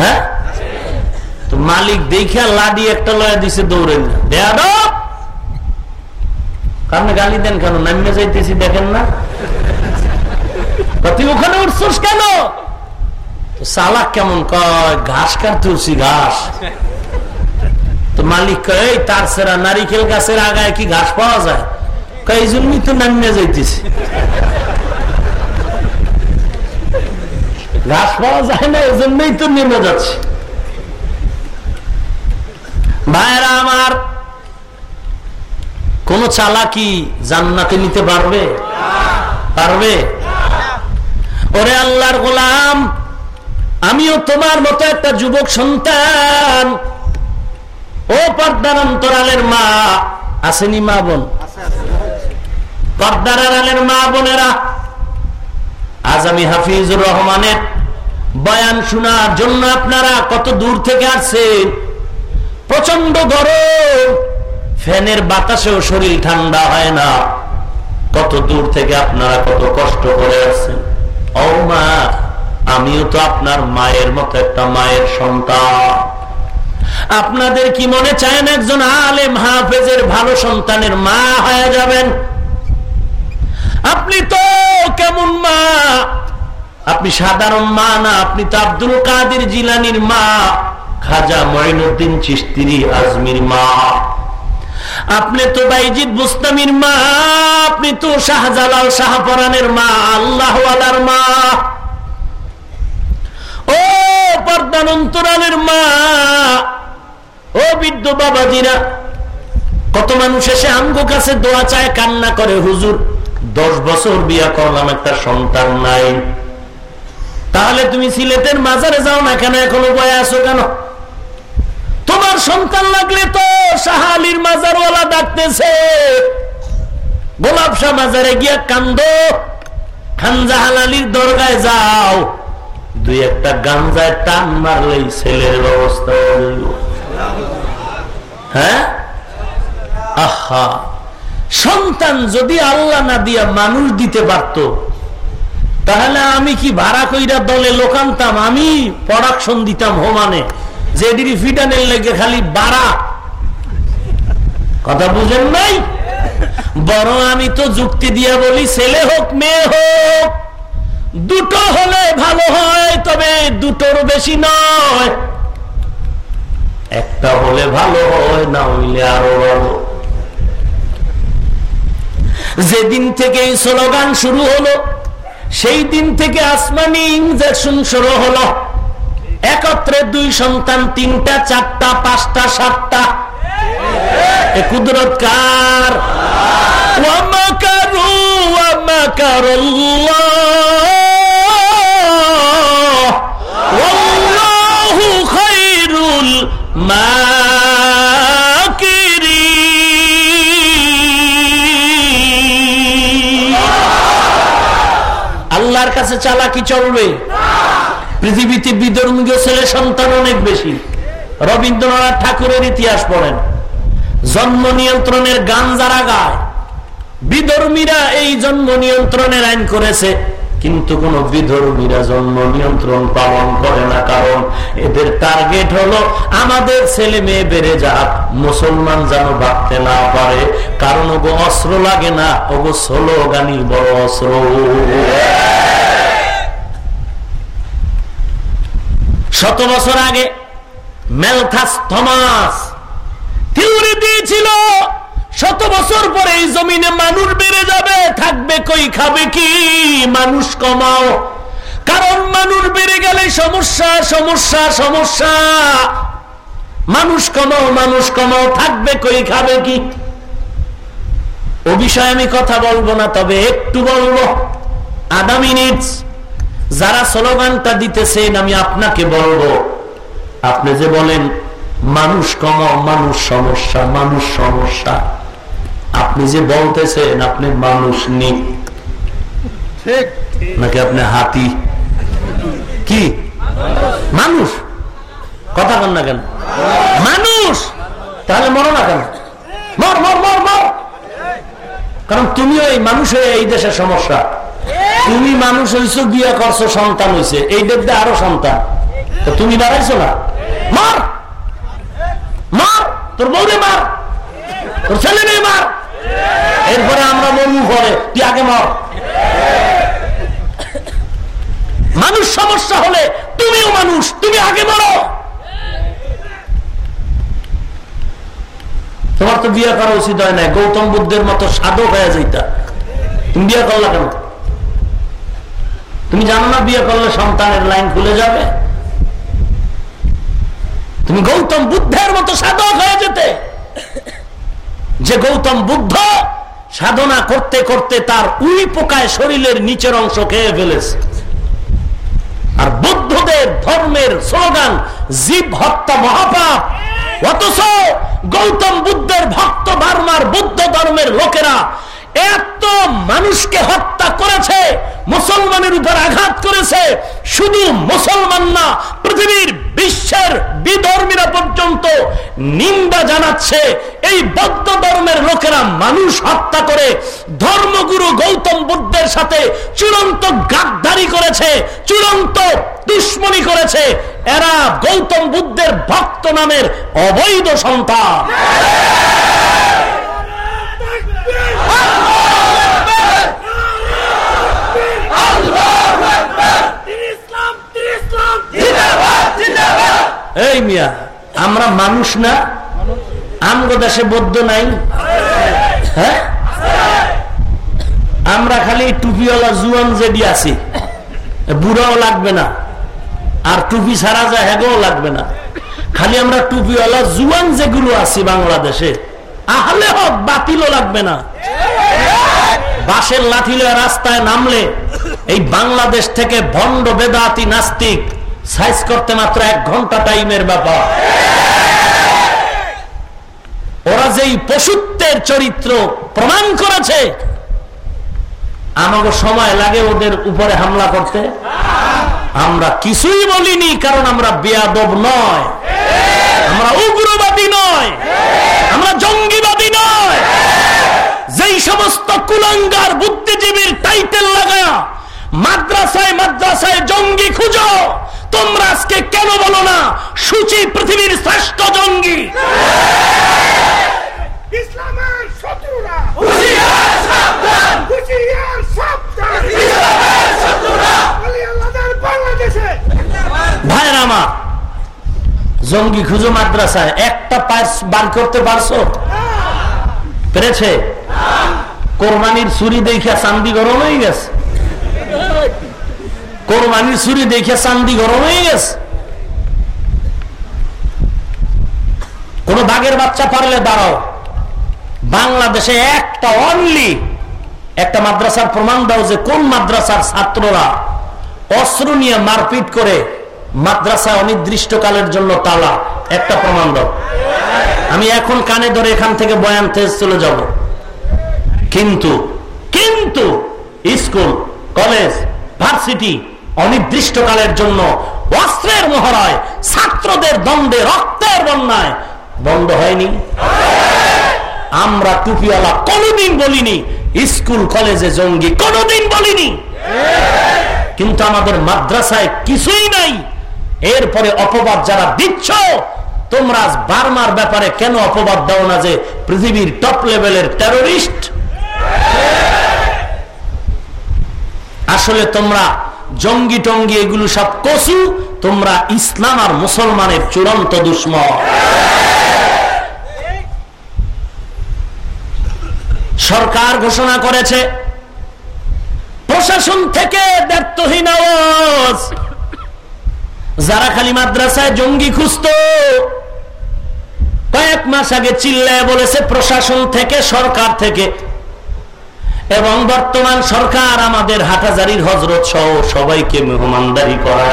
হ্যাঁ? তো মালিক দেখা লাডি একটা লয়া দিছে দৌড়ে কারণে গালি দেন কেন? নামিয়ে যাইতেছি, দেখেন না? ওখানে কেমন ঘাস নারিকেল গাছের আগায় কি ঘাস পাওয়া যায়? তো নামিয়ে যাইতেছি। ঘাস পাওয়া যায় না, এই জন্যই তো নেমে যাচ্ছে। ভাইরা আমার, কোন চালাকি জান্নাতে নিতে পারবে? পারবে? ওরে আল্লাহর গোলাম, আমিও তোমার মতো একটা যুবক সন্তান। ও পর্দার অন্তরালের মা, আসেনি মা বোন? পর্দার আড়ালের মা বোনেরা, আজ আমি হাফিজুর রহমানের বয়ান শোনার জন্য আপনারা কত দূর থেকে আসছেন? প্রচণ্ড গরম, ফ্যানের বাতাসেও শরীর ঠান্ডা হয় না। কত দূর থেকে আপনারা কত কষ্ট করে আসছেন? মা আমিও তো আপনার মায়ের মতো একটা মায়ের সন্তান। আপনাদের কি মনে চায় না একজন আলেম হাফেজের ভালো সন্তানের মা হয়ে যাবেন? আপনি তো কেমন মা? আপনি সাধারণ মা না, আপনি তো আব্দুল কাদের জিলানির মা, খাজা মঈনুদ্দিন চিস্তিরি আজমির মা। আপনি তো বাইজিদ বুস্তামির মা, আপনি তো শাহজালাল শাহপরানের মা আল্লাহ মা। ও পর্দানন্তরালের মা, ও বৃদ্ধ বাবাজিরা, কত মানুষ এসে আমগো কাছে দোয়া চায়, কান্না করে, হুজুর, দশ বছর বিয়া করলাম, একটা সন্তান নাই। তাহলে তুমি সিলেটের মাজারে যাও না কেন? এখনও বয়ে আসো কেন? তোমার সন্তান লাগলে তো সাহালির মাজারওয়ালা ডাকতেছে। গোলাপ শাহ মাজারে গিয়া কান্দ খানজাহালালির দরগায় যাও। দুই একটা গাঞ্জায় টান মারলেই ছেলের ব্যবস্থা হ্যাঁ আহা! সন্তান যদি আল্লাহ না দিয়া মানুষ দিতে পারত, তাহলে আমি কি ভাড়া কইরা দলে লোকানতাম আমি প্রোডাকশন দিতাম হোমানে। যে ডিরি ফিটানের লেগে খালি বাড়া। কথা বুঝেন নাই? বড় আমি তো যুক্তি বলি, ছেলে হোক, মেয়ে হোক, দুটো হলে ভালো হয়, তবে দুটোর বেশি নয়। একটা হলে ভালো হয়, না হইলে আরও ভালো। যেদিন থেকে স্লোগান শুরু হলো, সেই দিন থেকে আসমানি ইঞ্জেকশন শুরু হলো। একত্রে দুই সন্তান তিনটা চারটা পাঁচটা সাতটা। কুদরত কার? আল্লাহর কাছে চালাকি চলবে। পৃথিবীতে বিধর্মীয় ছেলে সন্তান অনেক বেশি। রবীন্দ্রনাথ ঠাকুরের ইতিহাস পড়েন জন্ম নিয়ন্ত্রণের গান যারা গায় বিধর্মীরা এই জন্ম নিয়ন্ত্রণের আইন করেছে, কিন্তু কোন বিধর্মীরা জন্ম নিয়ন্ত্রণ পালন করে না। কারণ এদের টার্গেট হলো, আমাদের ছেলে মেয়ে বেড়ে যাক, মুসলমান যেন ভাবতে না পারে। কারণ ওগো অস্ত্র লাগে না, ওগো গানি বড় অস্ত্র। শত বছর আগে মেলথাস থমাস থিওরি দিয়েছিল, শত বছর পরে এই জমিনে মানুষ বেড়ে যাবে, থাকবে কই, খাবে কি? মানুষ কমাও। কারণ মানুষ বেড়ে গেলে সমস্যা সমস্যা সমস্যা। মানুষ কমাও মানুষ কমাও, থাকবে কই, খাবে কি? ও বিষয়ে আমি কথা বলব না, তবে একটু বলব। মিনিট যারা স্লোগানটা দিতেছেন আমি আপনাকে বলব আপনি যে বলেন মানুষ কমাও মানুষ সমস্যা মানুষ সমস্যা। আপনি যে বলতেছেন আপনি মানুষ নি নাকি আপনি হাতি? কি? মানুষ? কথা বল না কেন? মানুষ? তাহলে মরো না কেন? মর মর মর মর। কারণ তুমিও এই মানুষ হয়ে এই দেশের সমস্যা। তুমি মানুষ হইছো, বিয়ে করছ, সন্তান হইছে। এই দেখতে আরও সন্তান। তুমি দাঁড়াইছো না? মার! মার! তোর মার! তোর ছেলে মার! এরপরে আমরা মরু পরে, তুই আগে মানুষ সমস্যা হলে তুমিও মানুষ, তুমি আগে মরো। তোমার তো বিয়ে করা উচিত হয় না গৌতম বুদ্ধের মতো সাধক হয়ে যাইতা। তুমি বিয়ে করলা কেন? তুমি জানো না বিয়ে করলে সন্তানের লাইন খুলে যাবে? তুমি গৌতম বুদ্ধের মতো সাধক হয়ে যেতে। যে গৌতম বুদ্ধ সাধনা করতে করতে তার উই পোকায় শরীরের নিচের অংশ খেয়ে ফেলেছে। আর বুদ্ধদের ধর্মের স্লোগান, জীব হত্যা মহাপাপ। অথচ গৌতম বুদ্ধের ভক্ত বার্মার বুদ্ধ ধর্মের লোকেরা এত মানুষকে হত্যা করেছে, মুসলমানের উপর আঘাত করেছে, শুধু মুসলমান না, পৃথিবীর বিশ্বের বিধর্মীরা পর্যন্ত নিন্দা জানাচ্ছে। এই বৌদ্ধ ধর্মের লোকেরা মানুষ হত্যা করে, ধর্মগুরু গৌতম বুদ্ধের সাথে চূড়ান্ত গাদ্দারি করেছে, চূড়ান্ত দুশ্মনী করেছে। এরা গৌতম বুদ্ধের ভক্ত নামের অবৈধ সন্তান। এই মিয়া? আমরা মানুষ না। আমগো দেশে বৌদ্ধ নাই। হ্যাঁ? আমরা খালি টুপিওয়ালা জুয়ান যেদি আছি। বুড়াও লাগবে না। আর টুপি ছাড়া যায় হেগও লাগবে না। খালি আমরা টুপিওয়ালা জুয়ান যেগুলো আছি বাংলাদেশে, আহলে হোক বাতিলও লাগবে না। বাসের লাঠিলে রাস্তায় নামলে এই বাংলাদেশ থেকে ভণ্ড বেদাতি নাস্তিক সাইজ করতে মাত্র এক ঘণ্টা টাইমের ব্যাপার। ওরা যেই পশুত্বের চরিত্র প্রমাণ করেছে আমাকে সময় লাগে ওদের উপরে হামলা করতে। আমরা কিছুই বলিনি, কারণ আমরা বেয়াদব নয়। আমরা উগ্রবাদী নয়। আমরা জঙ্গিবাদী নয়। যেই সমস্ত কুলাঙ্গার বুদ্ধিজীবীর টাইটেল লাগা মাদ্রাসায় মাদ্রাসায় জঙ্গি খুঁজো তোমরা আজকে কেন বলো না? সূচি পৃথিবীর শ্রেষ্ঠ জঙ্গি। ইসলামের শত্রুরা। আমার জঙ্গি খুঁজো মাদ্রাসায়। একটা পার্স বার করতে পারছ? পেরেছে? কোরবানির ছুরি দেখিয়া চান্দি গরম হয়ে গেছে। কোরবানির ছুরি দেখে চান্দি গরম হয়ে গেছে। কোন বাঘের বাচ্চা পারলে দাঁড়াও। বাংলাদেশে একটা অনলি একটা মাদ্রাসার প্রমাণ দাও যে কোন মাদ্রাসার ছাত্ররা অস্ত্র নিয়ে মারপিট করে মাদ্রাসা অনির্দিষ্টকালের জন্য তালা। একটা প্রমাণ দাও। আমি এখন কানে ধরে এখান থেকে বয়ান তেজ চলে যাব। কিন্তু কিন্তু, স্কুল, কলেজ, ভার্সিটি অনির্দিষ্টকালের জন্য অস্ত্রের মহড়ায়, ছাত্রদের দ্বন্দ্বে রক্তের বন্যায় বন্ধ হয়নি। আমরা টুপিওয়ালা কোনোদিন বলিনি, স্কুল, কলেজে জঙ্গি কোনোদিন বলিনি। কিন্তু আমাদের মাদ্রাসায় কিছুই নাই। এরপরে অপবাদ যারা দিচ্ছ, তোমরা বার্মার ব্যাপারে কেন অপবাদ দাও না যে পৃথিবীর টপ লেভেলের টেরোরিস্ট আসলে তোমরা জঙ্গি টঙ্গি এগুলো সব কসু, তোমরা ইসলাম আর মুসলমানের চূড়ান্ত দুশ্মন। সরকার ঘোষণা করেছে, প্রশাসন থেকে দায়িত্বহীন আওয়াজ। যারা খালি মাদ্রাসায় জঙ্গি খুঁজত, কয়েক মাস আগে চিল্লায় বলেছে, প্রশাসন থেকে, সরকার থেকে এবং বর্তমান সরকার আমাদের হাটাজারির হজরত সহ সবাইকে মেহমানদারি করা।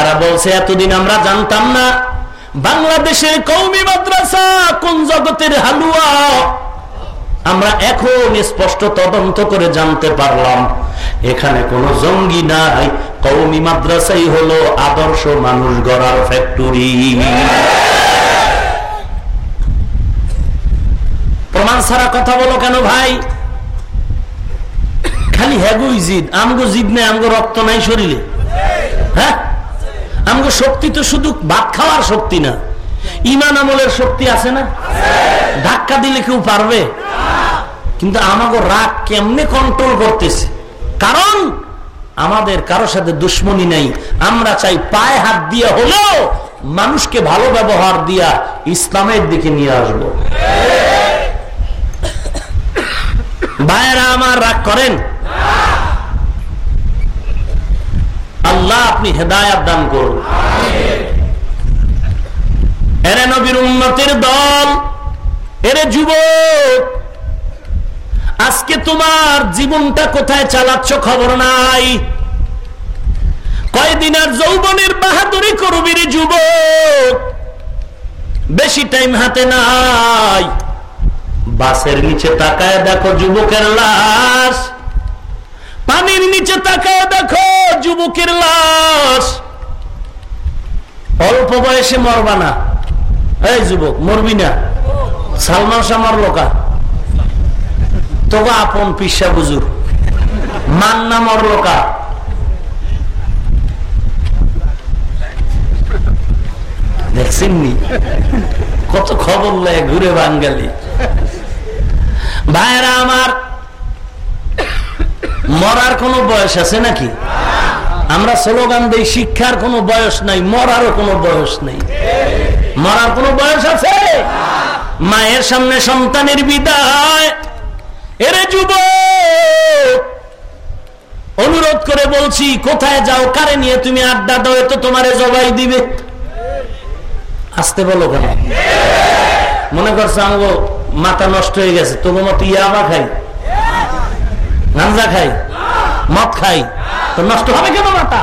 এরা বলছে, এতদিন আমরা জানতাম না, বাংলাদেশের কৌমি মাদ্রাসা কোন জগতের হালুয়া। আমরা এখন স্পষ্ট তদন্ত করে জানতে পারলাম, এখানে কোন জঙ্গি নাই কৌমি মাদ্রাসাই হলো আদর্শ মানুষ গড়ার ফ্যাক্টরি। প্রমাণ ছাড়া কথা বলো কেন ভাই? খালি হ্যাগুই জিদ আমগো জিদ নেই, আমগো রক্ত নাই শরীরে। হ্যাঁ? আমগো শক্তি তো শুধু ভাত খাওয়ার শক্তি না। ইমান আমলের শক্তি আছে না? ধাক্কা দিলে কেউ পারবে? কিন্তু আমাকে রাগ কেমনে কন্ট্রোল করতেছে? কারণ আমাদের কারও সাথে দুশ্মনী নেই। আমরা চাই পায়ে হাত দিয়ে হলেও মানুষকে ভালো ব্যবহার দিয়া ইসলামের দিকে নিয়ে আসব। ভাইয়েরা, আমার রাগ করেন? আল্লাহ আপনি হেদায়াত দান করুন। এরে নবীর উন্নতির দল, এরে যুবক, আজকে তোমার জীবনটা কোথায় চালাচ্ছ খবর নাই? কয়দিন আর যৌবনের বাহাদুরি করবি রে যুবক? বেশি টাইম হাতে নাই। বাসের নিচে তাকায় দেখো যুবকের লাশ। পানির নিচে তাকায় দেখো, যুবকের লাশ। অল্প বয়সে মরবা না। এই যুবক, মরবি না। সালমান শাহ মরলো কা? তোকে আপন পিসা বুজুর। মান্না মরলো কা? দেখছেননি কত খবর লেয় ঘুরে বাঙ্গালি। ভাইরা আমার মরার কোনো বয়স আছে নাকি? আমরা স্লোগান দিই, শিক্ষার কোনো বয়স নাই, মরারও কোনো বয়স নেই। মরার কোনো বয়স আছে? মায়ের সামনে সন্তানের বিদায়। এরে যুব অনুরোধ করে বলছি, কোথায় যাও, কারে নিয়ে তুমি আড্ডা দাও তো তোমারে জবাই দিবে। আসতে বলো কেন? মনে করছ, আঙ্গ মাথা নষ্ট হয়ে গেছে, তবু মতো ইয়াবা খাই। গাঞ্জা খাই, মদ খাই, তো নষ্ট হবে কেন মাথা?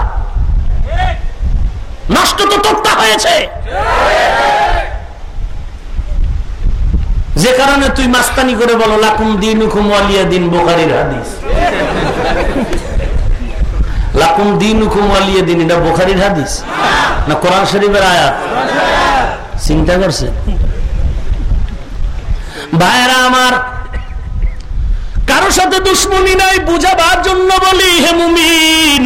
নষ্ট তো তোরটা হয়েছে। যে কারণে তুই মাস্তানি করে বলো, লাকুম দিন হুকুম আলিয়া দিন, বোখারির হাদিস। লাকুম দিন হুকুম আলিয়া দিন, এটা বোখারির হাদিস? না কোরআন শরীফের আয়াত? চিন্তা করছে? ভাইরা আমার কারোর সাথে দুশ্মনী নাই বুঝাবার জন্য বলি হে মুমিন।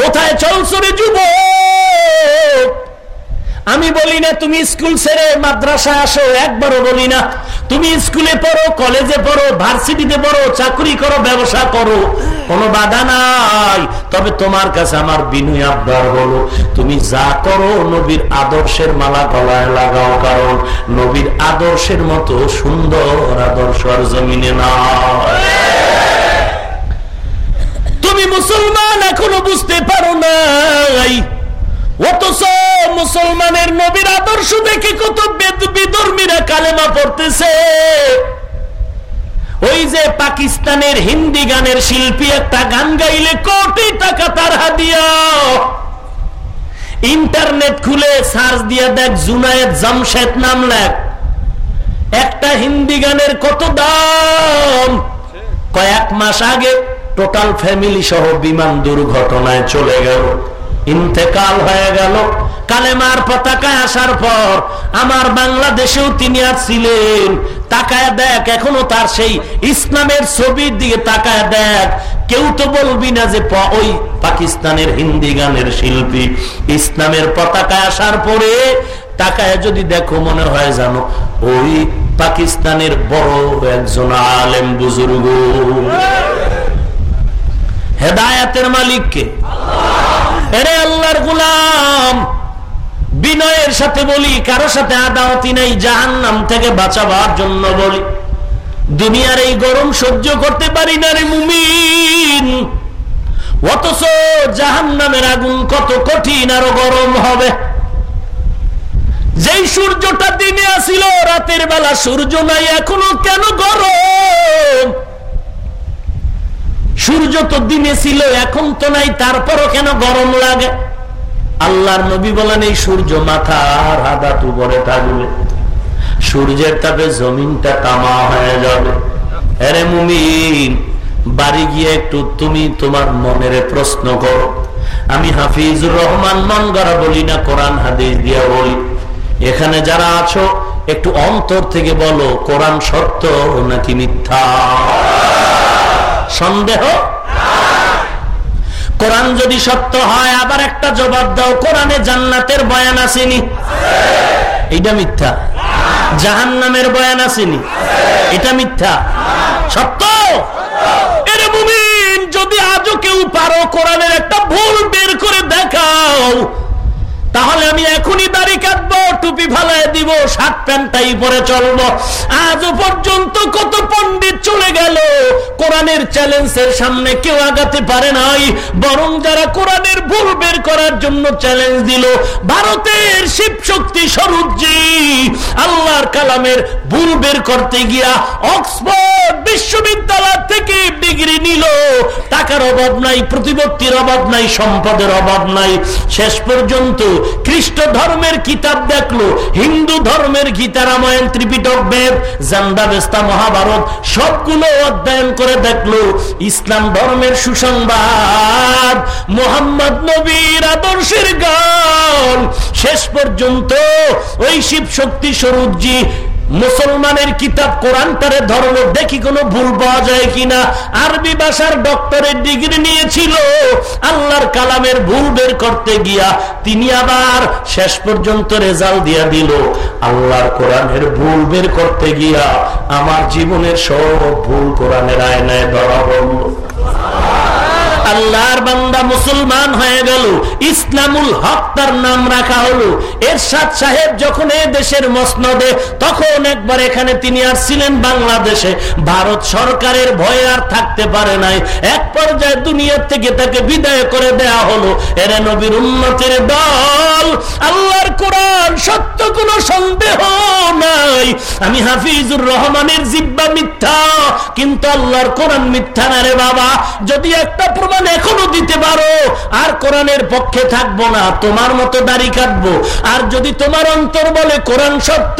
কোথায় চলছো রে যুব আমি বলি না, তুমি স্কুল ছেড়ে মাদ্রাসা আসো, একবারও বলি না। তুমি স্কুলে পড়ো, কলেজে পড়ো, ভার্সিটিতে পড়ো, চাকরি করো, ব্যবসা করো, কোনো বাধা নাই। তবে তোমার কাছে আমার বিনয় আবদার হলো, তুমি যা করো নবীর আদর্শের মালা গলায় লাগাও, কারণ নবীর আদর্শের মতো সুন্দর আদর্শ আর জমিনে না তুমি মুসলমান, এখনও বুঝতে পারো নাই। অথচ মুসলমানের নবীর আদর্শ দেখে কত বিধর্মীরা কালেমা পড়তেছে। ওই যে পাকিস্তানের হিন্দি গানের শিল্পী একটা গান গাইলে কোটি টাকা তার হাদিয়া। ইন্টারনেট খুলে সার্চ দিয়ে দেখ জুনায়েদ জামশেদ নাম লেখ। একটা হিন্দি গানের কত দাম? কয়েক মাস আগে টোটাল ফ্যামিলি সহ বিমান দুর্ঘটনায় চলে গেল। ইন্তেকাল হয়ে গেল। কালেমার পতাকায় আসার পর আমার বাংলাদেশেও তিনি ছিলেন। তাকায় দেখ, এখনও তার সেই ইসলামের ছবির দিকে তাকায় দেখ। কেউ তো বলবি না যে ওই পাকিস্তানের হিন্দি গানের শিল্পী। ইসলামের পতাকায় আসার পরে তাকায় যদি দেখো মনে হয় জানো, ওই পাকিস্তানের বড় একজন আলেম বুজুর্গ। হেদায়াতের মালিককে। এরে আল্লাহর গুলাম, বিনয়ের সাথে বলি, কারও সাথে আদাওয়াতি নেই জাহান নাম থেকে বাঁচাবার জন্য বলি। দুনিয়ার এই গরম সহ্য করতে পারি না রে মুমিন। অথচ জাহান নামের আগুন কত কঠিন আরও গরম হবে। যেই সূর্যটা দিনে আসিল, রাতের বেলা সূর্য নাই, এখনও কেন গরম? সূর্য তো দিনে ছিল, এখন তো নাই, তারপরও কেন গরম লাগে? আল্লাহর নবী বলেন, এই সূর্য মাথার হাদাত উপরে থাকবে। সূর্যের তাপে জমিনটা তামা হয়ে যাবে। আরে মুমিন, বাড়ি গিয়ে একটু তুমি তোমার মনের প্রশ্ন করো। আমি হাফিজুর রহমান মঙ্গরা বলি না, কোরআন, হাদিস দিয়া বলি। এখানে যারা আছো, একটু অন্তর থেকে বলো, কোরআন সত্য নাকি মিথ্যা? সন্দেহ? কোরআন যদি সত্য হয়, আবার একটা জবাব দাও, কোরআনে জান্নাতের বয়ান আসেনি? এটা মিথ্যা। জাহান নামের বয়ান আসেনি? এটা মিথ্যা। সত্য? যদি আজও কেউ পারো কোরআনের একটা ভুল বের করে দেখাও তাহলে আমি এখনই দাড়ি কাটবো, টুপি ফালাই দিব, শার্ট প্যান্টটাই পরে চলবো। আজও পর্যন্ত কত পন্ডিত চলে গেল। কোরআনের চ্যালেঞ্জের সামনে কেউ আগাতে পারে নাই। বরং যারা কোরআনের ভুল বের করার জন্য চ্যালেঞ্জ দিল, ভারতের শিব শক্তি স্বরূপজি, আল্লাহর কালামের ভুল বের করতে গিয়া অক্সফোর্ড বিশ্ববিদ্যালয় থেকে ডিগ্রি নিল। টাকার অভাব নাই, প্রতিপত্তির অভাব নাই, সম্পদের অভাব নাই। শেষ পর্যন্ত খ্রিস্ট ধর্মের কিতাব দেখল, হিন্দু ধর্মের গীতা রামায়ণ, ত্রিপিটক, বেদ জান্দাবেস্তা মহাভারত, সবগুলো অধ্যয়ন করে দেখল, ইসলাম ধর্মের সুসংবাদ, মোহাম্মদ নবীর আদর্শের গান। শেষ পর্যন্ত ওই শিব শক্তি স্বরূপজি মুসলমানের কিতাব কোরআনটারে ধর্ম, দেখি কোনো ভুল পাওয়া যায় কিনা? আরবি ভাষার ডক্টরের ডিগ্রি নিয়েছিল। আল্লাহর কালামের ভুল বের করতে গিয়া তিনি আবার শেষ পর্যন্ত রেজাল্ট দিয়া দিল। আল্লাহর কোরআনের ভুল বের করতে গিয়া আমার জীবনের সব ভুল কোরআনের আয়নায় ধরা বলল আল্লাহর বান্দা মুসলমান হয়ে গেল, ইসলামুল হক তার নাম রাখা হলো। এরশাদ সাহেব যখন এই দেশের মসনদে, তখন একবার এখানে তিনি আসছিলেন বাংলাদেশে। ভারত সরকারের ভয়ে আর থাকতে পারে নাই। এক পর্যায়ে দুনিয়ার থেকে তাকে বিদায় করে দেয়া হলো। এরা নবীর উন্নতির দল। আল্লাহর কোরআন সত্য কোনো সন্দেহ নাই। আমি হাফিজুর রহমানের জিব্বা মিথ্যা, কিন্তু আল্লাহর কোরআন মিথ্যা না রে বাবা। যদি একটা প্রমাণ এখনও দিতে পারো। আর কোরআনের পক্ষে থাকব না, তোমার মতো দাড়ি কাটবো। আর যদি তোমার অন্তর বলে কোরআন সত্য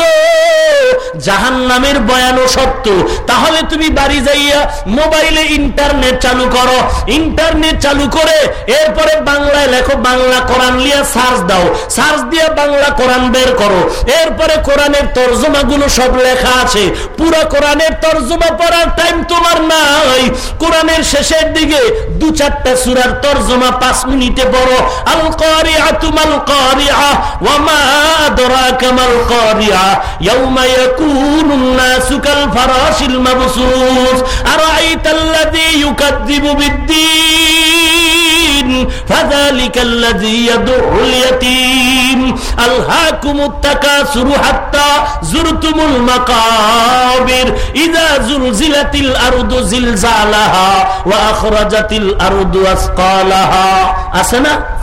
জাহান নামের বয়ানও সত্য, তাহলে তুমি বাড়ি যাইয়া মোবাইলে ইন্টারনেট চালু করো। ইন্টারনেট চালু করে এরপরে বাংলায় লেখো, বাংলা কোরআন লিয়া সার্চ দাও। সার্চ দিয়ে বাংলা কোরআন বের করো। এরপরে কোরআনের তর্জমা গুলো সব লেখা আছে। পুরো কোরআনের তর্জমা পড়ার টাইম তোমার নাই। কোরআনের শেষের দিকে দু চারটা সুরার তর্জমা পাঁচ মিনিটে বড়। আল করিয়া তুমাল করিয়া ওয়া দরা কামাল করিয়া ইয়াউমা ইয়াকুনুন নাসু কাল ফারাশিল মাবসুস। আরাআইতাল্লাযী ইউকাযযিবু বিদ্দীন। فذلك الذي يدع اليتيم ألهاكم التكاثر حتى زرتم المقابر إذا زلزلت الأرض زلزالها وأخرجت الأرض أثقالها أسنا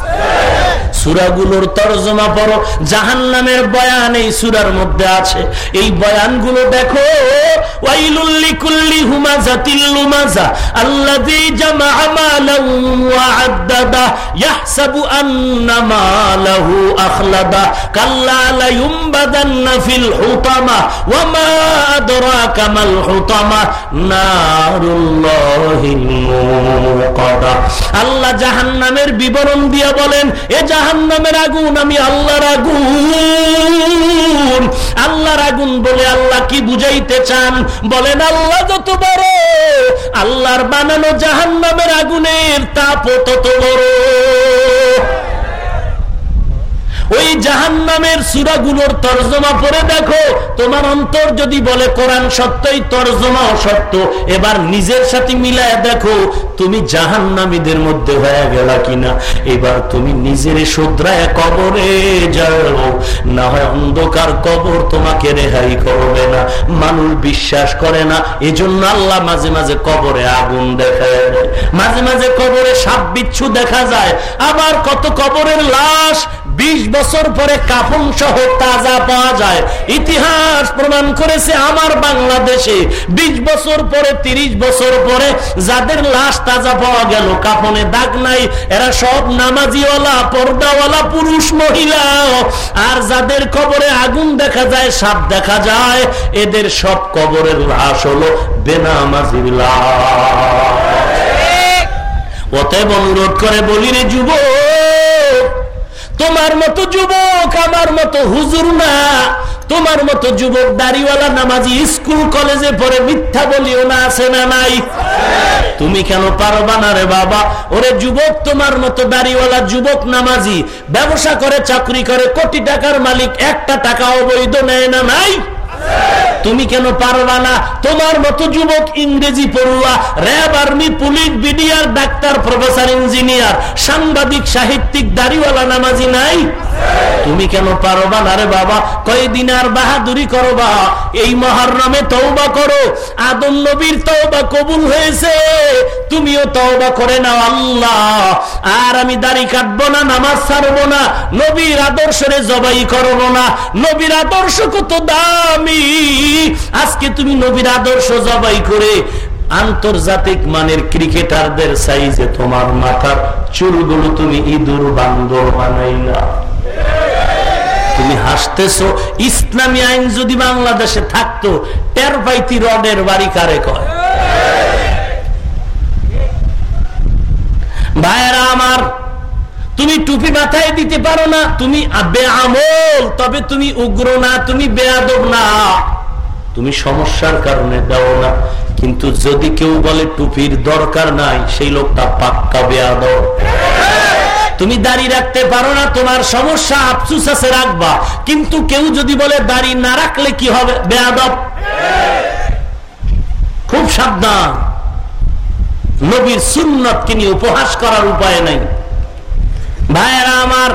সুরাগুলোর তর্জমা পড়ো জাহান নামের বয়ান এই সুরার মধ্যে আছে এই বয়ানগুলো দেখো ওয়াইলুল্লি কুল্লি হুমাজাতিল লুমাজা আল্লাযী জামাআ মালান ওয়া আল্লাহ জাহান্নামের বিবরণ দিয়া বলেন, এ জাহান্নামের আগুন, আমি আল্লাহর আগুন। আল্লাহর আগুন বলে আল্লাহ কি বুঝাইতে চান? বলেন, আল্লাহ যত বড়, আল্লাহর বানানো জাহান্নামের আগুনের তাপ তত বড় ওই জাহান নামের সুরাগুলোর তর্জমা পড়ে দেখো। তোমার অন্তর যদি বলে কোরআন সত্যই তর্জমা অসত্য এবার নিজের সাথে মিলায় দেখো, তুমি জাহান নামীদের মধ্যে হয়ে গেল কিনা। এবার তুমি নিজের শোধরায় কবরে যাও। না হয় অন্ধকার কবর তোমাকে রেহাই করবে না। মানুষ বিশ্বাস করে না, এজন্য আল্লাহ মাঝে মাঝে কবরে আগুন দেখায় মাঝে মাঝে কবরে সাপ বিচ্ছু দেখা যায়। আবার কত কবরের লাশ বিশ বছর পরে কাফন সহ তাজা পাওয়া যায়। ইতিহাস প্রমাণ করেছে আমার বাংলাদেশে। বিশ বছর পরে, তিরিশ বছর পরে যাদের লাশ তাজা পাওয়া গেল কাফনে দাগ নাই, এরা সব নামাজিওয়ালা, পর্দাওয়ালা, পুরুষ, মহিলা। আর যাদের কবরে আগুন দেখা যায়, সাপ দেখা যায়, এদের সব কবরের লাশ হলো বেনামাজির লাশ। অতএব অনুরোধ করে বলি রে যুবক তোমার মতো যুবক আমার মতো হুজুর না। তোমার মতো যুবক দাড়িওয়ালা নামাজি স্কুল, কলেজে পড়ে মিথ্যা বলিও না, আছে না নাই? তুমি কেন পারবা না রে বাবা? ওরে যুবক, তোমার মতো দাড়িওয়ালা যুবক নামাজি, ব্যবসা করে, চাকরি করে, কোটি টাকার মালিক, একটা টাকা অবৈধ নেয় না নাই? তুমি কেন পারবা না? তোমার মতো যুবক ইংরেজি পড়ুয়া, RAB army, police, BDR, doctor, professor, engineer, সাংবাদিক, সাহিত্যিক, দাড়িওয়ালা, নামাজি নাই? তুমি কেন পারবা না রে বাবা? কয়দিন আর বাহাদুরি করবা? এই মহারমে তওবা করো। আদম নবীর তওবা কবুল হয়েছে। তুমিও তওবা করে নাও আল্লাহ। আর আমি দাড়ি কাটবো না, নামাজ ছাড়বো না, নবীর আদর্শরে জবাই করব না। নবীর আদর্শ কত দামি আজকে তুমি নবীর আদর্শ জবাই করে আন্তর্জাতিক মানের ক্রিকেটারদের সাইজে তোমার মাথার চুলগুলো তুমি ইঁদুর বান্দর বানাইলা। তুমি হাসতেছো, ইসলামী আইন যদি বাংলাদেশে থাকতো, টের পাইতি রডের বাড়ি কারে কয়? ভাইয়েরা আমার তুমি টুপি মাথায় দিতে পারো না, তুমি আমল তবে তুমি উগ্র না, তুমি বেয়াদব না। তুমি সমস্যার কারণে দাও না, কিন্তু যদি কেউ বলে টুপির দরকার নাই, সেই লোকটা পাক্কা বেয়াদব। তুমি দাড়ি রাখতে পারো না, তোমার সমস্যা আফসুস আছে, রাখবা। কিন্তু কেউ যদি বলে দাড়ি না রাখলে কি হবে? বেয়াদব। খুব সাবধান। নবীর সুন্নতকে নিয়ে উপহাস করার উপায় নাই। ভাইয়েরা আমার,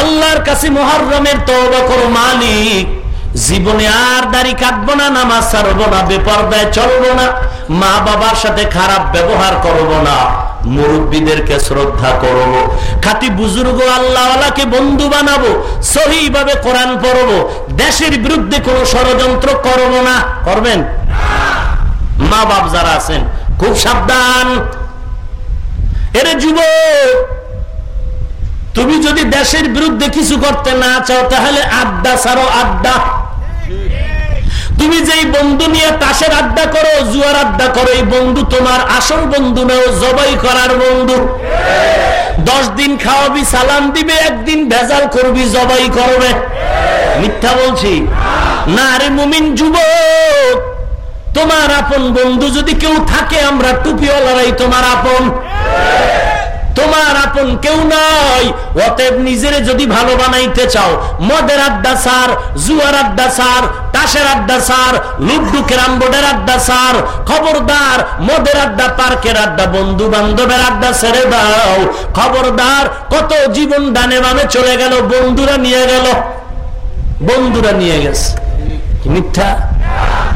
আল্লাহর কাছে মহরমের তওবা করো মালিক। জীবনে আর দাড়ি কাটবো না, নামাজ ছাড়বো না, বেপর্দায় চলবো না, মা বাবার সাথে খারাপ ব্যবহার করব না, মুরব্বীদেরকে শ্রদ্ধা করব খাতি বুজুর্গ আল্লাহকে বন্ধু বানাবো সহি ভাবে কোরআন পড়ব, দেশের বিরুদ্ধে কোন ষড়যন্ত্র করব না, করবেন? মা বাপ যারা আছেন, খুব সাবধান। এরে যুব তুমি যদি দেশের বিরুদ্ধে কিছু করতে না চাও, তাহলে আড্ডা ছাড়ো, আড্ডা। তুমি যেই বন্ধু নিয়ে তাসের আড্ডা করো, জুয়ার আড্ডা করো, এই বন্ধু তোমার আসল বন্ধু নাও জবাই করার বন্ধু। দশ দিন খাওয়াবি, সালাম দিবে, একদিন ভেজাল করবি, জবাই করবে। মিথ্যা বলছি? না রে মুমিন যুবক, তোমার আপন বন্ধু যদি কেউ থাকে, আমরা টুপিওয়ালারাই তোমার আপন। তোমার আপন কেউ নাই অতএব নিজের যদি ভালো বানাইতে চাও, মদের আড্ডা সার, জুয়ার আড্ডা সার, তাসের আড্ডা সার, লুড্ডু ক্যারাম বোর্ডের আড্ডা সার, খবরদার, মদের আড্ডা, পার্কের আড্ডা বন্ধু বান্ধবের আড্ডা ছেড়ে দাও। খবরদার, কত জীবন ডানে বামে চলে গেল, বন্ধুরা নিয়ে গেল। বন্ধুরা নিয়ে গেছে। মিথ্যা?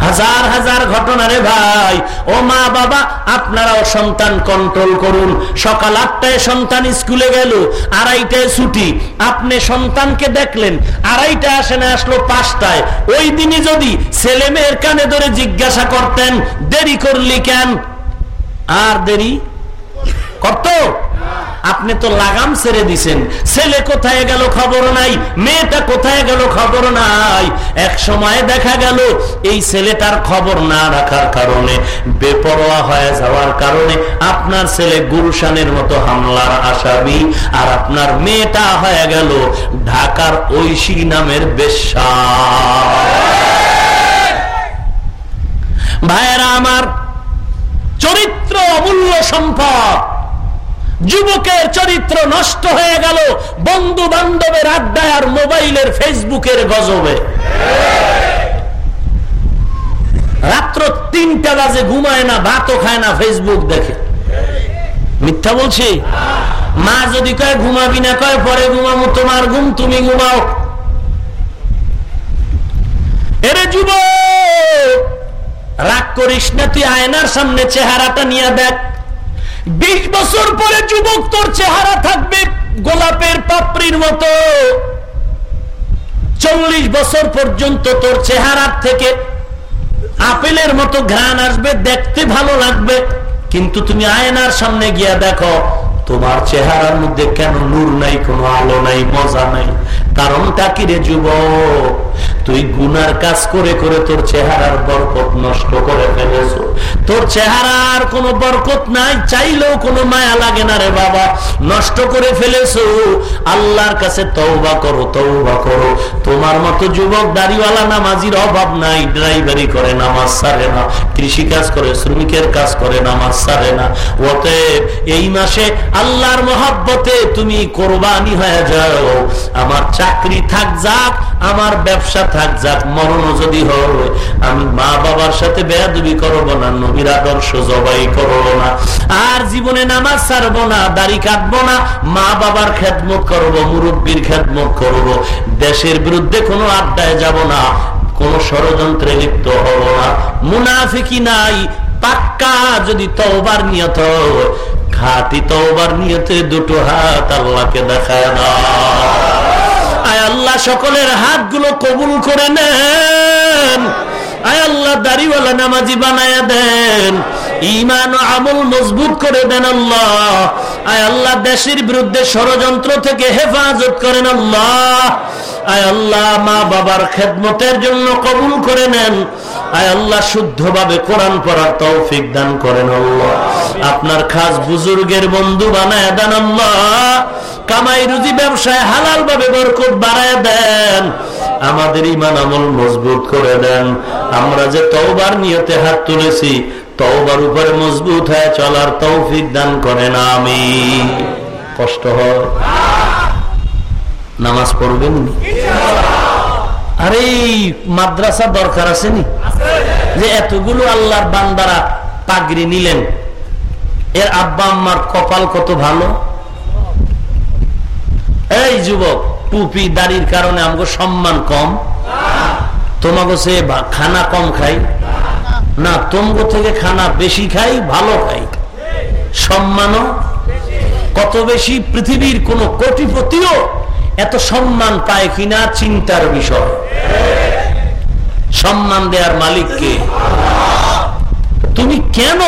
হাজার হাজার ঘটনা রে ভাই। ও মা বাবা, আপনারাও সন্তান কন্ট্রোল করুন। সকাল আটটায় সন্তান স্কুলে গেল, আড়াইটায় ছুটি। আপনি সন্তানকে দেখলেন, আড়াইটা আসে না, আসলো পাঁচটায়। ওই দিনই যদি ছেলে মেয়ের কানে ধরে জিজ্ঞাসা করতেন, দেরি করলি কেন? আর দেরি করত? আপনি তো লাগাম ছেড়ে দিছেন। ছেলে কোথায় গেল খবর নাই? মেয়েটা কোথায় গেল খবর নাই? এক সময় দেখা গেল, এই ছেলেটার খবর না রাখার কারণে, বেপরোয়া হয়ে যাওয়ার কারণে আপনার ছেলে গুলশানের মতো হামলার আসামি আর আপনার মেয়েটা হয়ে গেল ঢাকার ঐশী নামের বেশ্যা ভাইয়েরা আমার চরিত্র অমূল্য সম্পদ। যুবকের চরিত্র নষ্ট হয়ে গেল। বন্ধু বান্ধবের আড্ডায় আর মোবাইলের ফেসবুকের গজবে। রাত্র তিনটা বাজে ঘুমায় না, ভাতও খায় না ফেসবুক দেখে। মিথ্যা বলছি? মা যদি কয় ঘুমাবি না, কয় পরে ঘুমাবো, তোমার ঘুম তুমি ঘুমাও। এরে যুব রাগ করিস না, তুই আয়নার সামনে চেহারাটা নিয়ে দেখ। বিশ বছর পরে যুবক তোর চেহারা থাকবে গোলাপের পাপড়ির মতো। চল্লিশ বছর পর্যন্ত তোর চেহারার থেকে আপেলের মতো ঘ্রাণ আসবে, দেখতে ভালো লাগবে। কিন্তু তুমি আয়নার সামনে গিয়া দেখো, তোমার চেহারার মধ্যে কেন নূর নাই, কোনো আলো নাই, মজা নাই? কারণটা কি রে যুব তুই গুনার কাজ করে করে তোর চেহারার বরকত নষ্ট করে ফেলেছ। তোর চেহারার কোনো বরকত নাই, চাইলেও কোনো মায়া লাগে না রে বাবা। নষ্ট করে ফেলেছ। আল্লাহর কাছে তৌবা করো তৌবা করো। তোমার মতো যুবক, দাড়িওয়ালা, নামাজির অভাব নাই, ড্রাইভারি করে নামাজ সারে না, কৃষি কাজ করে, শ্রমিকের কাজ করে নামাজ সারে না। ওতে এই মাসে আল্লাহর মহাব্বতে তুমি কোরবানি হয়ে যাও। আমার চাকরি থাক যাক, আমার ব্যবসা থাক, যাক মরণ যদি হয়, আমি মা বাবার সাথে বেয়াদুবি করব না, নবীর আদর্শ জবাই করব না। আর জীবনে নামাজ ছাড়বো না, দাড়ি কাটবো না, মা বাবার খেদমত করব, মুরব্বীর খেদমত করব। দেশের বিরুদ্ধে কোনো আড্ডায় যাব না, কোন ষড়যন্ত্রে লিপ্ত হব না। মুনাফিকি নাই, পাক্কা যদি তওবার নিয়ত খাটি তওবার নিয়তে দুটো হাত আল্লাহকে দেখায় না। আল্লাহ সকলের হাতগুলো কবুল করে নেন। আয় আল্লাহ, দাড়িওয়ালা নামাজি বানায়া দেন। ইমান ও আমল মজবুত করে দেন আল্লাহ। আয় আল্লাহ, দেশের বিরুদ্ধে ষড়যন্ত্র থেকে হেফাজত করেন আল্লাহ। আয় আল্লাহ, মা বাবার খেদমতের জন্য কবুল করে নেন। আয় আল্লাহ, শুদ্ধভাবে কোরআন পড়ার তৌফিক দান করেন আল্লাহ। আপনার খাস বুজুর্গের বন্ধু বানায় দেন আল্লাহ। কামাই রুজি ব্যবসায় হালাল ভাবে বরকত বাড়ায় দেন। আমাদের ইমান আমল মজবুত করে দেন। আমরা যে তওবার নিয়তে হাত তুলেছি, তওবার উপরে মজবুত হয়ে চলার তৌফিক দান করেন আমি কষ্ট হয়? নামাজ পড়বেন আরে মাদ্রাসা দরকার আছে নি? যে এতগুলো আল্লাহর বান্দারা পাগড়ি নিলেন। এর আব্বা আম্মার কপাল কত ভালো? এই যুবক, টুপি, দাড়ির কারণে আমাকে সম্মান কম। তোমাকে সে খানা কম খাই। না, তোমাকে থেকে খানা বেশি খাই, ভালো খাই। সম্মানও কত বেশি, পৃথিবীর কোন কোটিপতিও এত সম্মান পায় কিনা চিন্তার বিষয়। সম্মান দেওয়ার মালিককে তুমি কেন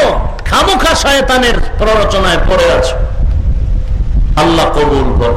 খামোখা শয়তানের প্ররোচনায় পড়ে আছো? আল্লাহ কবুল কর।